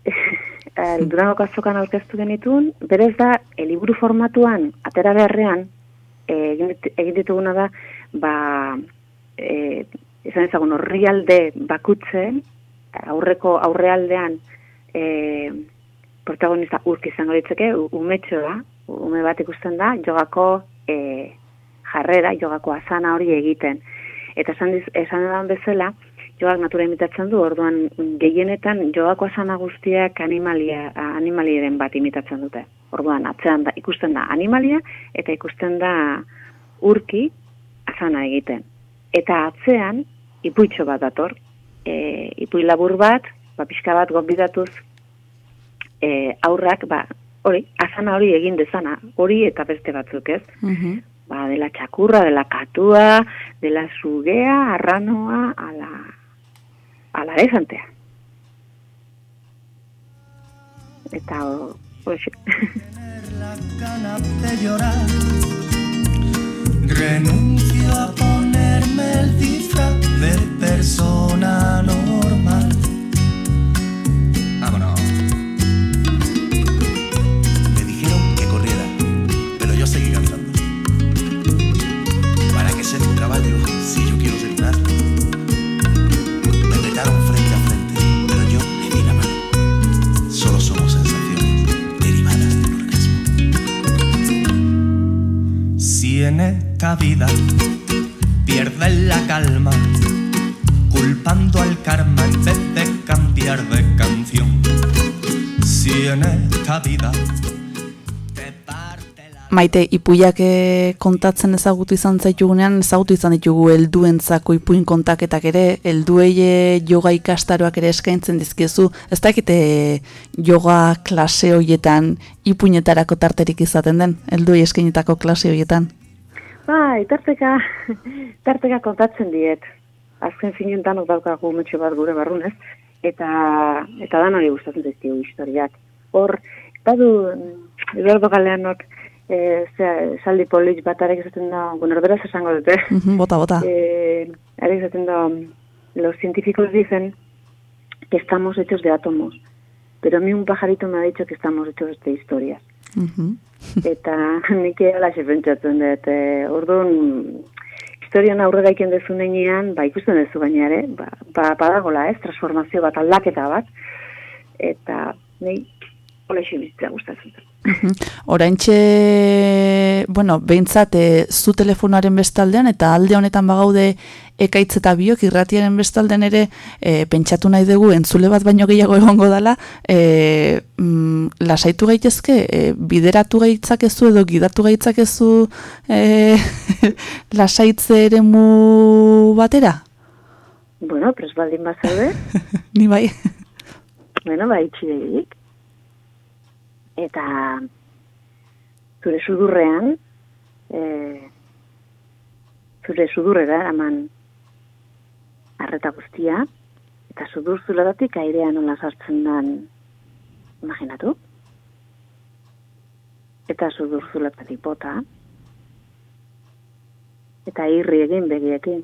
el Durango azokan aurkeztu genitun, berez da, liburu formatuan, atera beharrean, eh, egin dituguna da, ba, e, izan ezagun horrialde bakutzen, aurreko aurrealdean, e, protagonista urk izango ditzeke, u- umetxo da, ume bat ikusten da, jogako e, jarrera, jogako azana hori egiten. Eta esan, diz, esan edan bezala, jogak natura imitatzen du, orduan gehienetan jogako azana guztiak animalia, animaliaren bat imitatzen dute. Orduan, atzean da, ikusten da animalia eta ikusten da urki azana egiten. Eta atzean, ipuitxo bat dator, e, ipui labur bat, ba, pixka bat gonbidatuz e, aurrak, ba, hori, azana hori egin dezana, hori eta beste batzuk, ez? Mhm. Ba, dela txakurra, dela katua, dela zugea, arranoa, ala, ala elefantea. Eta, ho- hoxe. la gana de llorar. Renuncio a ponerme el disfraz de persona normal. En esta vida pierdes la calma, culpando al karma en vez de cambiar de canción. Si en esta vida Maite, ipuiak eh, kontatzen ezagutu izan zaitugunean, ezagutu izan ditugu helduentzako ipuin kontaketak ere, helduei eh, yoga ikastaroak ere eskaintzen dizkiezu, ez dakite yoga klase hoietan ipuinetarako tarterik izaten den, helduei eskainetako klase hoietan. Bai, tarteka, tarteka kontatzen diet. Azken finean danok daukagu metxe bat gure barrunez, eta, eta dan hori gustatzen zaizkigu historiak. Hor, badu, mm, Eduardo Galeanok, e, zera, saldi polit bat arek esaten da, bueno, erberaz esango dute. Mhm, bota, bota. Eh, arek esaten da, los científicos dicen que estamos hechos de átomos, pero a mí un pajarito me ha dicho que estamos hechos de historias. Mhm. Eta nik alaxe pentsatzen dut, e, orduan, historian aurrera iken dezu neinean, ba, ikusten duzu baina ere, ba, ba, badagola, ez, transformazio bat, aldaketa bat, eta nei, hola bizitza gustatzen dut. Mhm. Oraintxe, bueno, behintzat e, zu telefonoaren bestaldean eta alde honetan bagaude ekaitz eta biok irratiaren bestaldean ere e, pentsatu nahi dugu entzule bat baino gehiago egongo dala e, mm, lasaitu gaitezke e, bideratu gaitzakezu edo gidatu gaitzakezu e, lasaitze eremu batera? Bueno, pres baldin bazaude, Ni bai. bueno, ba, itxideik. Eta zure sudurrean, e, zure sudurrera eraman arreta guztia, eta sudur zuladatik airea nola sartzen dan, imaginatu? Eta sudur zulatatik bota, eta irri egin begiekin.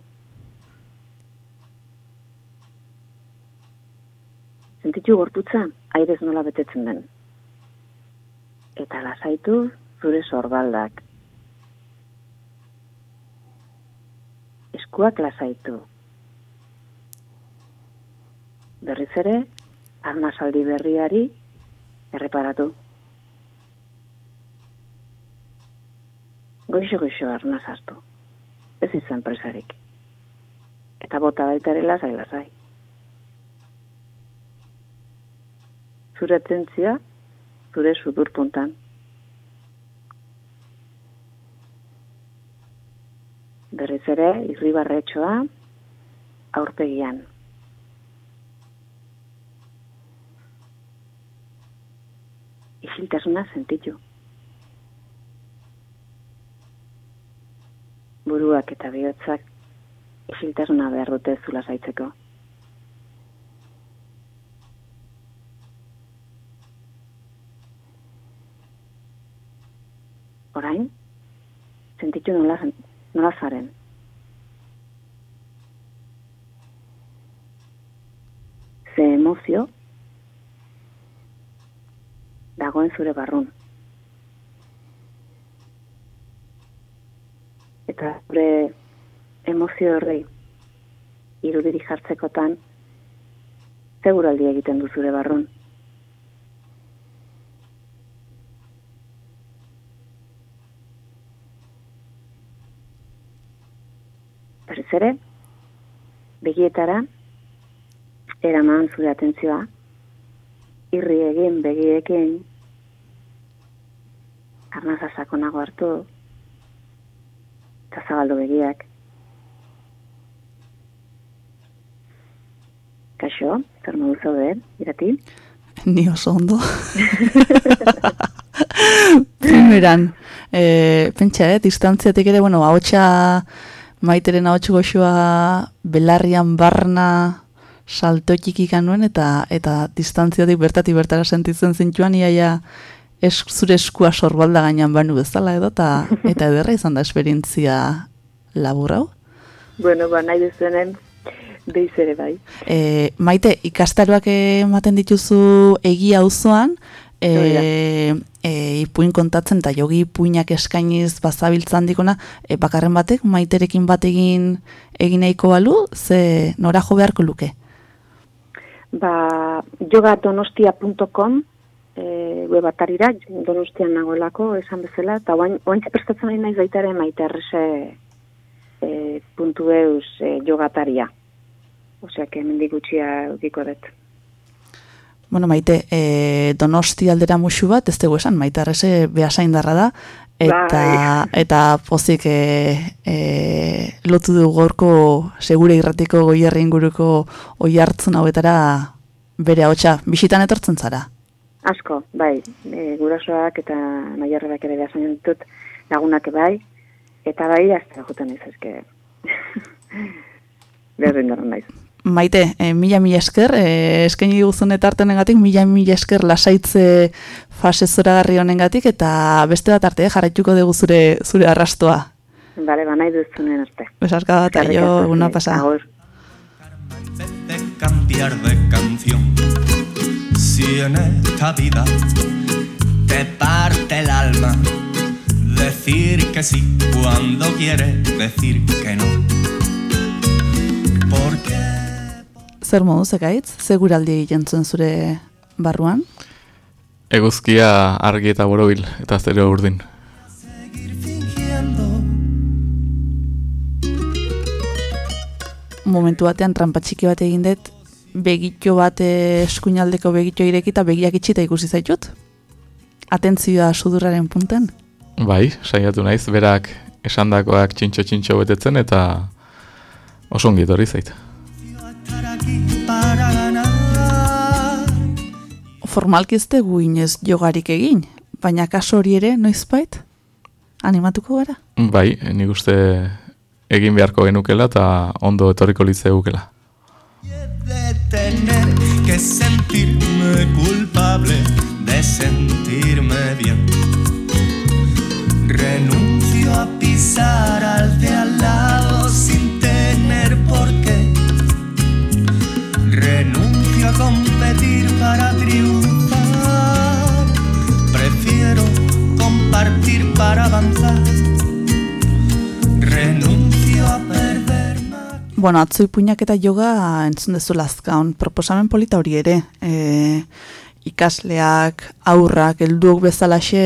Sentitu gorputza, airez nola betetzen den. Eta lasaitu zure sorbaldak. Eskuak lasaitu. Berriz ere, arnasaldi berriari erreparatu. Goixo-goixo arnaz hartu. Ez izan presarik. Eta bota baita ere lasai lasai. Zure atentzia, zure sudur puntan. Berriz ere, irribarretxoa, aurpegian. Isiltasuna sentitu. Buruak eta bihotzak isiltasuna behar dute zula zaitzeko. Orain, sentitu nola, nola zaren. Ze emozio dagoen zure barrun. Eta zure emozio horrei irudiri jartzekotan seguraldi egiten du zure barrun. Ere, begietara, eraman zure atentzioa, irri egin begiekin, arnaza sakonago hartu, eta zabaldu begiak. Kaixo, zer modu zaude, irati? Ni oso ondo. Primeran, e, pentsa, eh, distantziatik ere, bueno, ahotsa maiteren ahots goxua belarrian barna saltotik ikanuen eta eta distantziatik bertatik bertara sentitzen zintzuan iaia es, zure eskua sorbalda gainean banu bezala edo eta eta ederra izan da esperientzia labur hau. Bueno, ba, nahi duzenen, beiz ere bai. E, maite, ikastaroak ematen dituzu egia auzoan, e, e, ipuin kontatzen eta jogi ipuinak eskainiz bazabiltzan dikona, e, bakarren batek maiterekin bat egin nahiko balu, ze nora jo beharko luke? Ba, jogadonostia.com e, web atarira, donostian nagoelako, esan bezala, eta oain, oain prestatzen nahi naiz baita ere maite arrese e, puntu eus e, jogataria. Osea, que mendik gutxia eukiko dut. Bueno, maite, e, donosti aldera musu bat, ez dugu esan, maite arrese behasaindarra da, eta, Bai. eta pozik e, e, lotu du gorko segure irratiko goierri inguruko oi hartzun hauetara bere hotxa bisitan etortzen zara. Asko, bai, e, gurasoak eta maiarrebak ere behasain ditut, lagunak bai, eta bai, azte juten ez ezke. Berrin naiz. Maite, e, mila mila esker, e, eskaini guzun eta artenegatik, mila mila esker lasaitze fase zoragarri honengatik, eta beste bat arte, eh, jarraituko dugu zure, zure arrastoa. Bale, ba, nahi duzunen arte. Besarka bat, aio, eguna pasa. agur. de cambiar de canción. Si en esta vida te parte el alma, decir que sí cuando quiere decir que no. Porque Zer modu, zekaitz? Seguraldi egiten zuen zure barruan? Eguzkia argi eta borobil, eta zero urdin. Momentu batean trampa txiki bat egin dut, begitxo bat eh, eskuinaldeko begitxo ireki eta begiak itxita ikusi zaitut? Atentzioa sudurraren punten? Bai, saiatu naiz, berak esandakoak txintxo-txintxo betetzen eta oso ongi etorri zait. Aquí para ganar. Formalki ez dugu inez jogarik egin, baina kaso hori ere noizbait? Animatuko gara? Bai, nik uste egin beharko genukela eta ondo etorriko litzeukela. de tener que sentirme culpable de sentirme bien. Renuncio a pisar al de al para avanzar. Renuncio a perder. Bueno, atzo ipuinak eta yoga entzun dezu lazkaun, proposamen polita hori ere. E, ikasleak, aurrak, helduok bezalaxe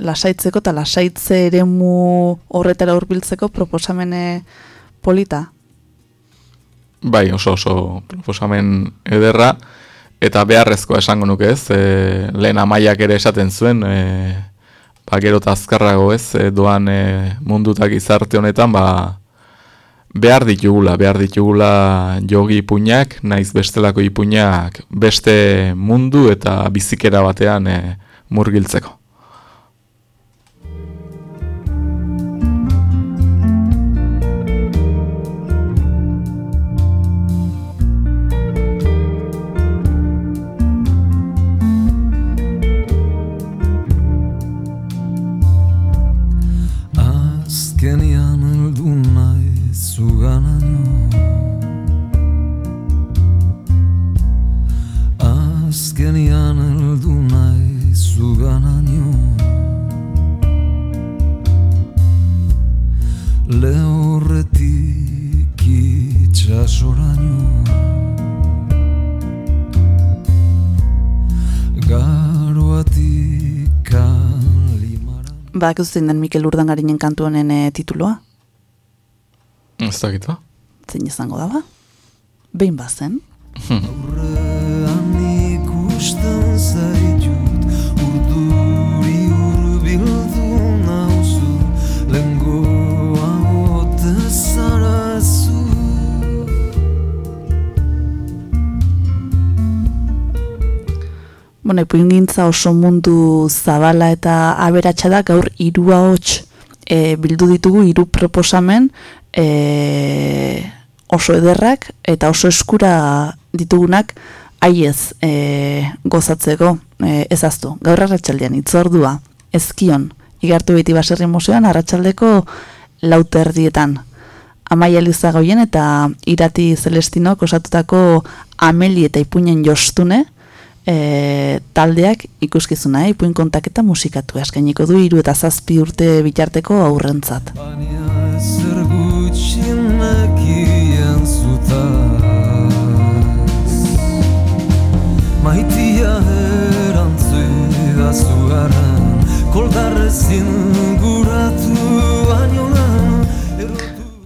lasaitzeko eta lasaitze eremu horretara hurbiltzeko proposamene polita. Bai, oso oso proposamen ederra eta beharrezkoa esango nuke ez, e, lehen amaiak ere esaten zuen, e, ba, gero eta azkarrago ez, e, doan e, mundutak izarte honetan, ba, behar ditugula, behar ditugula jogi ipuinak, naiz bestelako ipuinak beste mundu eta bizikera batean e, murgiltzeko. Lehorretik itxasoraino Garoatik kalimara Ba, zein den Mikel Urdangarinen kantu honen e, tituloa? Ez dakit, ba? Zein izango da ba? Behin bazen. Aurrean ikusten zaitut Bueno, ipuingintza oso mundu zabala eta aberatsa da gaur hiru ahots e, bildu ditugu hiru proposamen e, oso ederrak eta oso eskura ditugunak haiez e, gozatzeko e, ezaztu. Gaur arratsaldean itzordua ezkion igartu beti baserri museoan arratsaldeko lauterdietan. Amaia Lizagoien eta Irati Celestinok osatutako Ameli eta Ipuinen jostune, e, taldeak ikuskizuna, ipuin kontaketa musikatu eskainiko du hiru eta zazpi urte bitarteko aurrentzat. Maitia erantzua zugarren Koldarrezin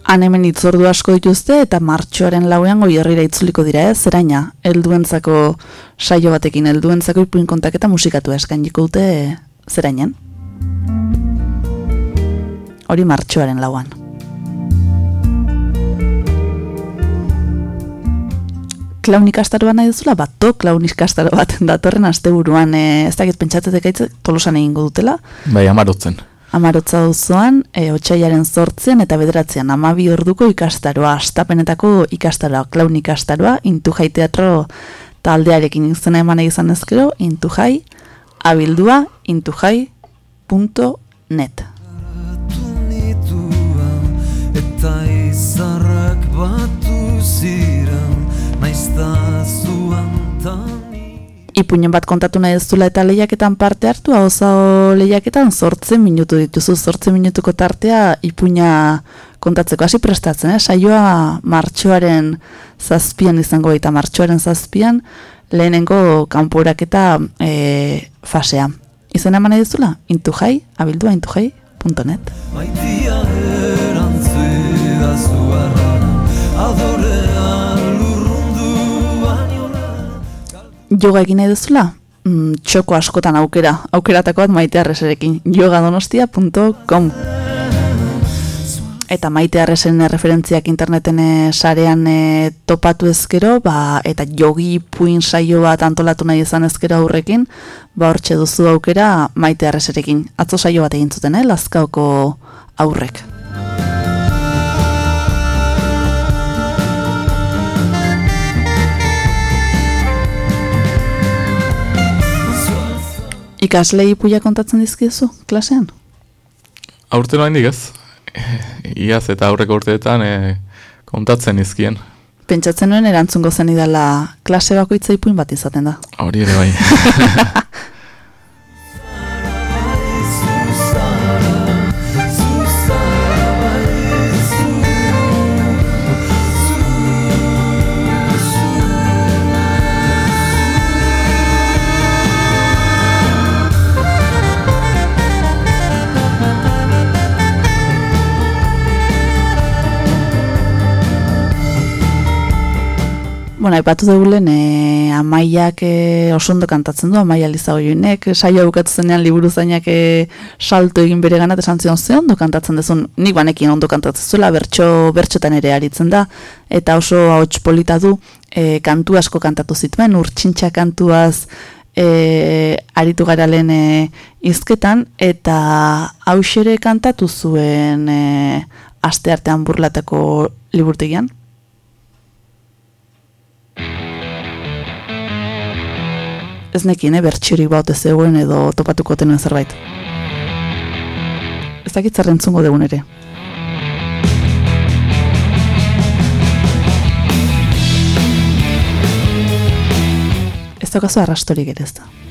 Han hemen itzordu asko dituzte eta martxoaren lauean goierrira itzuliko dira ez, zeraina, helduentzako saio batekin, helduentzako ipuin kontaketa musikatu eskainiko dute zerainen. Hori martxoaren lauan. Klaun ikastaroa nahi duzula, bato klaun ikastaro bat datorren asteburuan, e, ez dakit pentsatzetek aitz tolosan egingo dutela, Bai, amarotzen. Amarotza auzoan, e, otxaiaren zortzean eta bederatzean amabi orduko ikastaroa, astapenetako ikastaroa, klaun ikastaroa, intu jai teatro taldearekin izena eman izan ezkero, intu jai, abildua, intu net. nituan Eta izarrak batu ziren Naizta zuan Ipuinen bat kontatu nahi ez dula eta lehiaketan parte hartu, hau lehiaketan sortzen minutu dituzu, sortzen minutuko tartea ipuina kontatzeko hasi prestatzen, eh? saioa martxoaren zazpian izango eta martxoaren zazpian lehenengo kanporaketa e, fasea. Izena eman nahi duzula? Intujai, abildua intujai.net. Maitia erantzua zuarra Adorea Yoga egin nahi duzula? Mm, txoko askotan aukera, aukeratako bat maite arreserekin, yogadonostia.com Eta maite arresen referentziak interneten eh, sarean e, topatu ezkero, ba, eta jogi puin saio bat antolatu nahi izan ezkero aurrekin, ba hortxe duzu aukera maite arreserekin. Atzo saio bat egin zuten, eh, lazkaoko aurrek. Ikaslei ipuia kontatzen dizkizu, klasean? Aurten oraindik ez. Iaz eta aurreko urteetan e, kontatzen izkien. Pentsatzen nuen erantzungo zen idala klase bakoitza ipuin bat izaten da. Hori ere bai. Bueno, aipatu dugu lehen, e, amaiak e, oso ondo kantatzen du, amaia lizagoiunek, saio bukatu zenean liburu zainak e, salto egin bere ganat esan zion ze ondo kantatzen dezun, nik banekin ondo kantatzen zuela, bertso, bertxotan ere aritzen da, eta oso ahots polita du, e, kantu asko kantatu zituen, urtsintxa kantuaz e, aritu gara lehen e, izketan, eta hausere kantatu zuen e, aste artean burlatako liburtegian. Ez nekien, eh, bertxiri baute zegoen edo topatuko tenuen zerbait. Ez dakit zer entzungo dugun ere. Ez daukazu arrastorik ere ez da.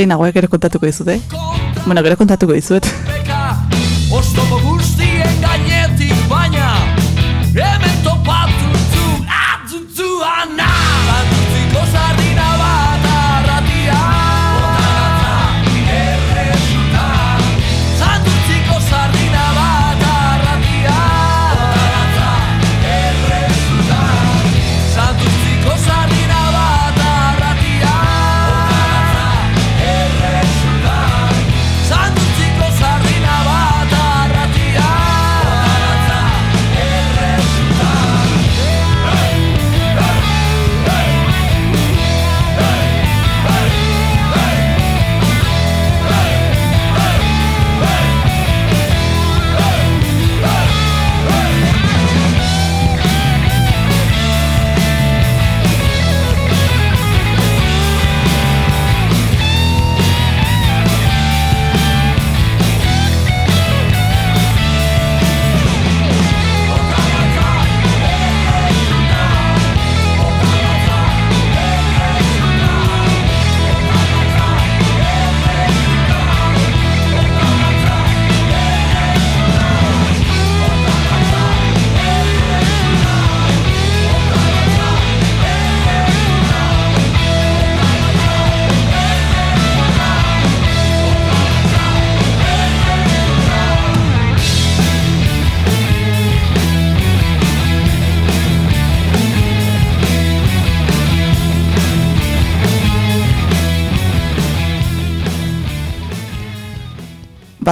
Zainagoek ere kontatuko dizut, eh? Bueno, gero kontatuko dizuet.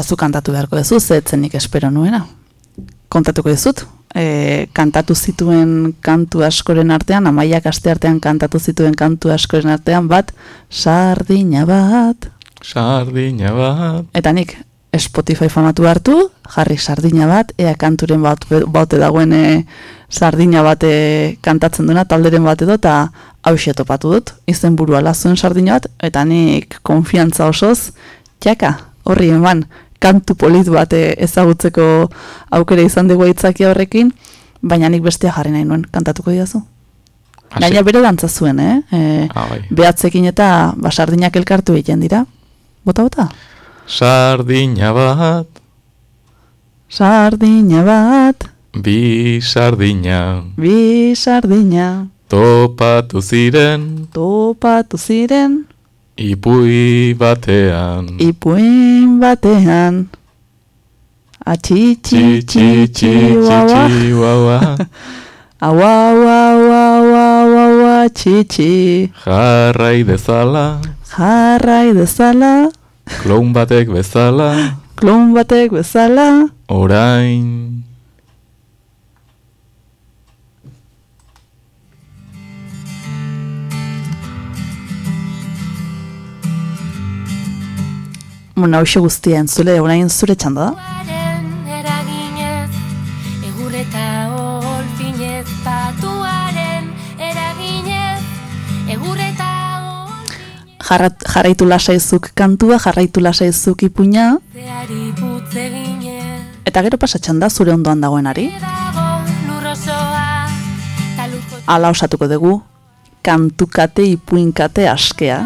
Bazu kantatu beharko duzu, zetzenik espero nuena. Kontatuko dizut, e, kantatu zituen kantu askoren artean, amaiak aste artean kantatu zituen kantu askoren artean, bat, sardina bat. Sardina bat. Eta nik Spotify famatu hartu, jarri sardina bat, ea kanturen bat, baute dagoen e, sardina bat e, kantatzen duena, talderen bat edo, eta hausia topatu dut, izen burua lazuen sardina bat, eta nik konfiantza osoz, txaka, horri eman, kantu polit bat e, ezagutzeko aukera izan dugu aitzakia horrekin, baina nik bestea jarri nahi nuen, kantatuko diazu. Gaina bere dantza zuen, eh? E, Ah, bai. behatzekin eta basardinak elkartu egiten dira. Bota, bota? Sardina bat, Sardina bat, bi sardina, bi sardina, topatu ziren, topatu ziren, ipui batean. ipuin batean. Atxi, txi, txi, txi, guaua. guaua. Aua, aua, aua, aua, aua, aua, txi, txi. Jarrai dezala, Jarrai dezala, klon batek bezala, klon batek bezala. orain. Bueno, hauxe guztia entzule, orain zure txanda da. Jarrat, jarraitu lasaizuk kantua, jarraitu lasaizuk ipuina, eta gero pasatxan da zure ondoan dagoenari. Ala osatuko dugu, kantukate ipuinkate askea.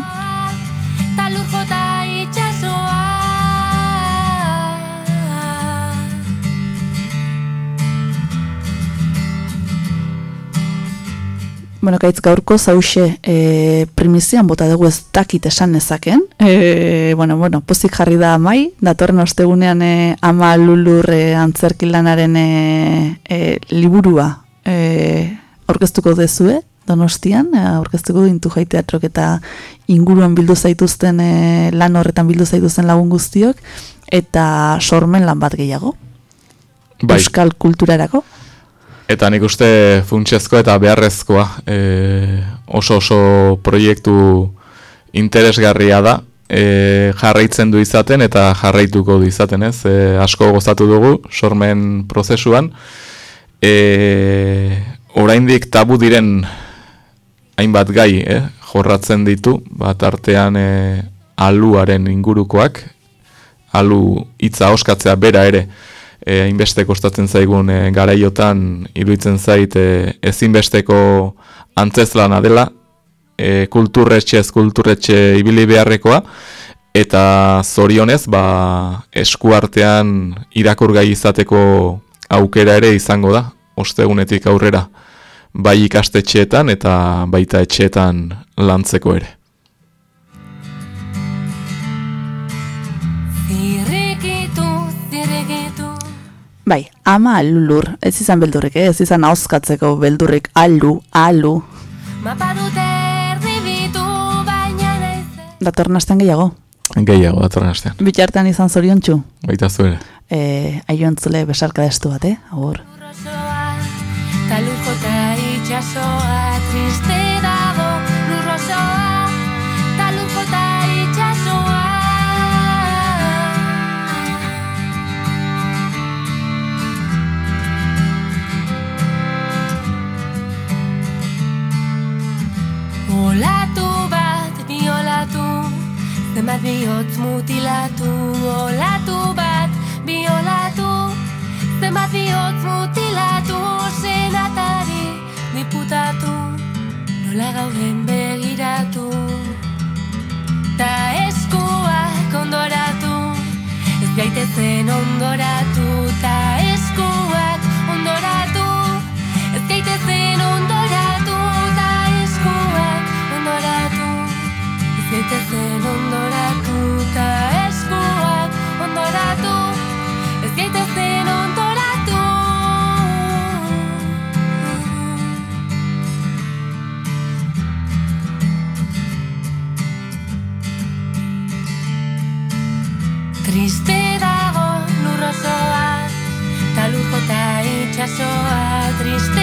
Bueno, gaitz gaurko zauxe e, primizian bota dugu ez dakit esan nezaken. E, bueno, bueno, pozik jarri da amai, datorren ostegunean e, ama lulur e, antzerkilanaren e, e, liburua e, aurkeztuko dezue, donostian, e, aurkeztuko du intu teatrok eta inguruan bildu zaituzten e, lan horretan bildu zaituzten lagun guztiok, eta sormen lan bat gehiago. Bai. Euskal kulturarako. Eta nik uste funtsezkoa eta beharrezkoa e, oso oso proiektu interesgarria da e, jarraitzen du izaten eta jarraituko du izaten ez? E, asko gozatu dugu sormen prozesuan. E, oraindik tabu diren hainbat gai eh, jorratzen ditu bat artean e, aluaren ingurukoak alu hitza oskatzea bera ere e, hainbeste kostatzen zaigun e, garaiotan iruditzen zait e, ezinbesteko antzezlana dela e, kulturretxez kulturretxe ibili beharrekoa eta zorionez ba, eskuartean irakurgai izateko aukera ere izango da, ostegunetik aurrera, bai ikastetxeetan eta baita etxeetan lantzeko ere. Zirrikitu Bai, ama alulur, ez izan beldurrik, eh? ez izan auskatzeko beldurrik alu, alu. Mapa dut erdibitu baina naiz Datorren astean gehiago. Gehiago, datorren astean. Bitartean izan zoriontsu. Baita zuere. E, aio entzule besarka destu bat, eh? Agur. Ta lujo ta itxasoa triste Olatu bat biolatu Zenbat bihotz mutilatu. Olatu bat biolatu Zenbat bihotz mutilatu. Senatari diputatu Nola gauden begiratu. Ta eskuak ondoratu Ez gaitezen ondoratu. Ta eskuak ondoratu Ez gaitezen gaitezen ondoratu Ta eskuak ondoratu Ez gaitezen ondoratu. Triste dago lurrosoa Ta lujo ta itxasoa Triste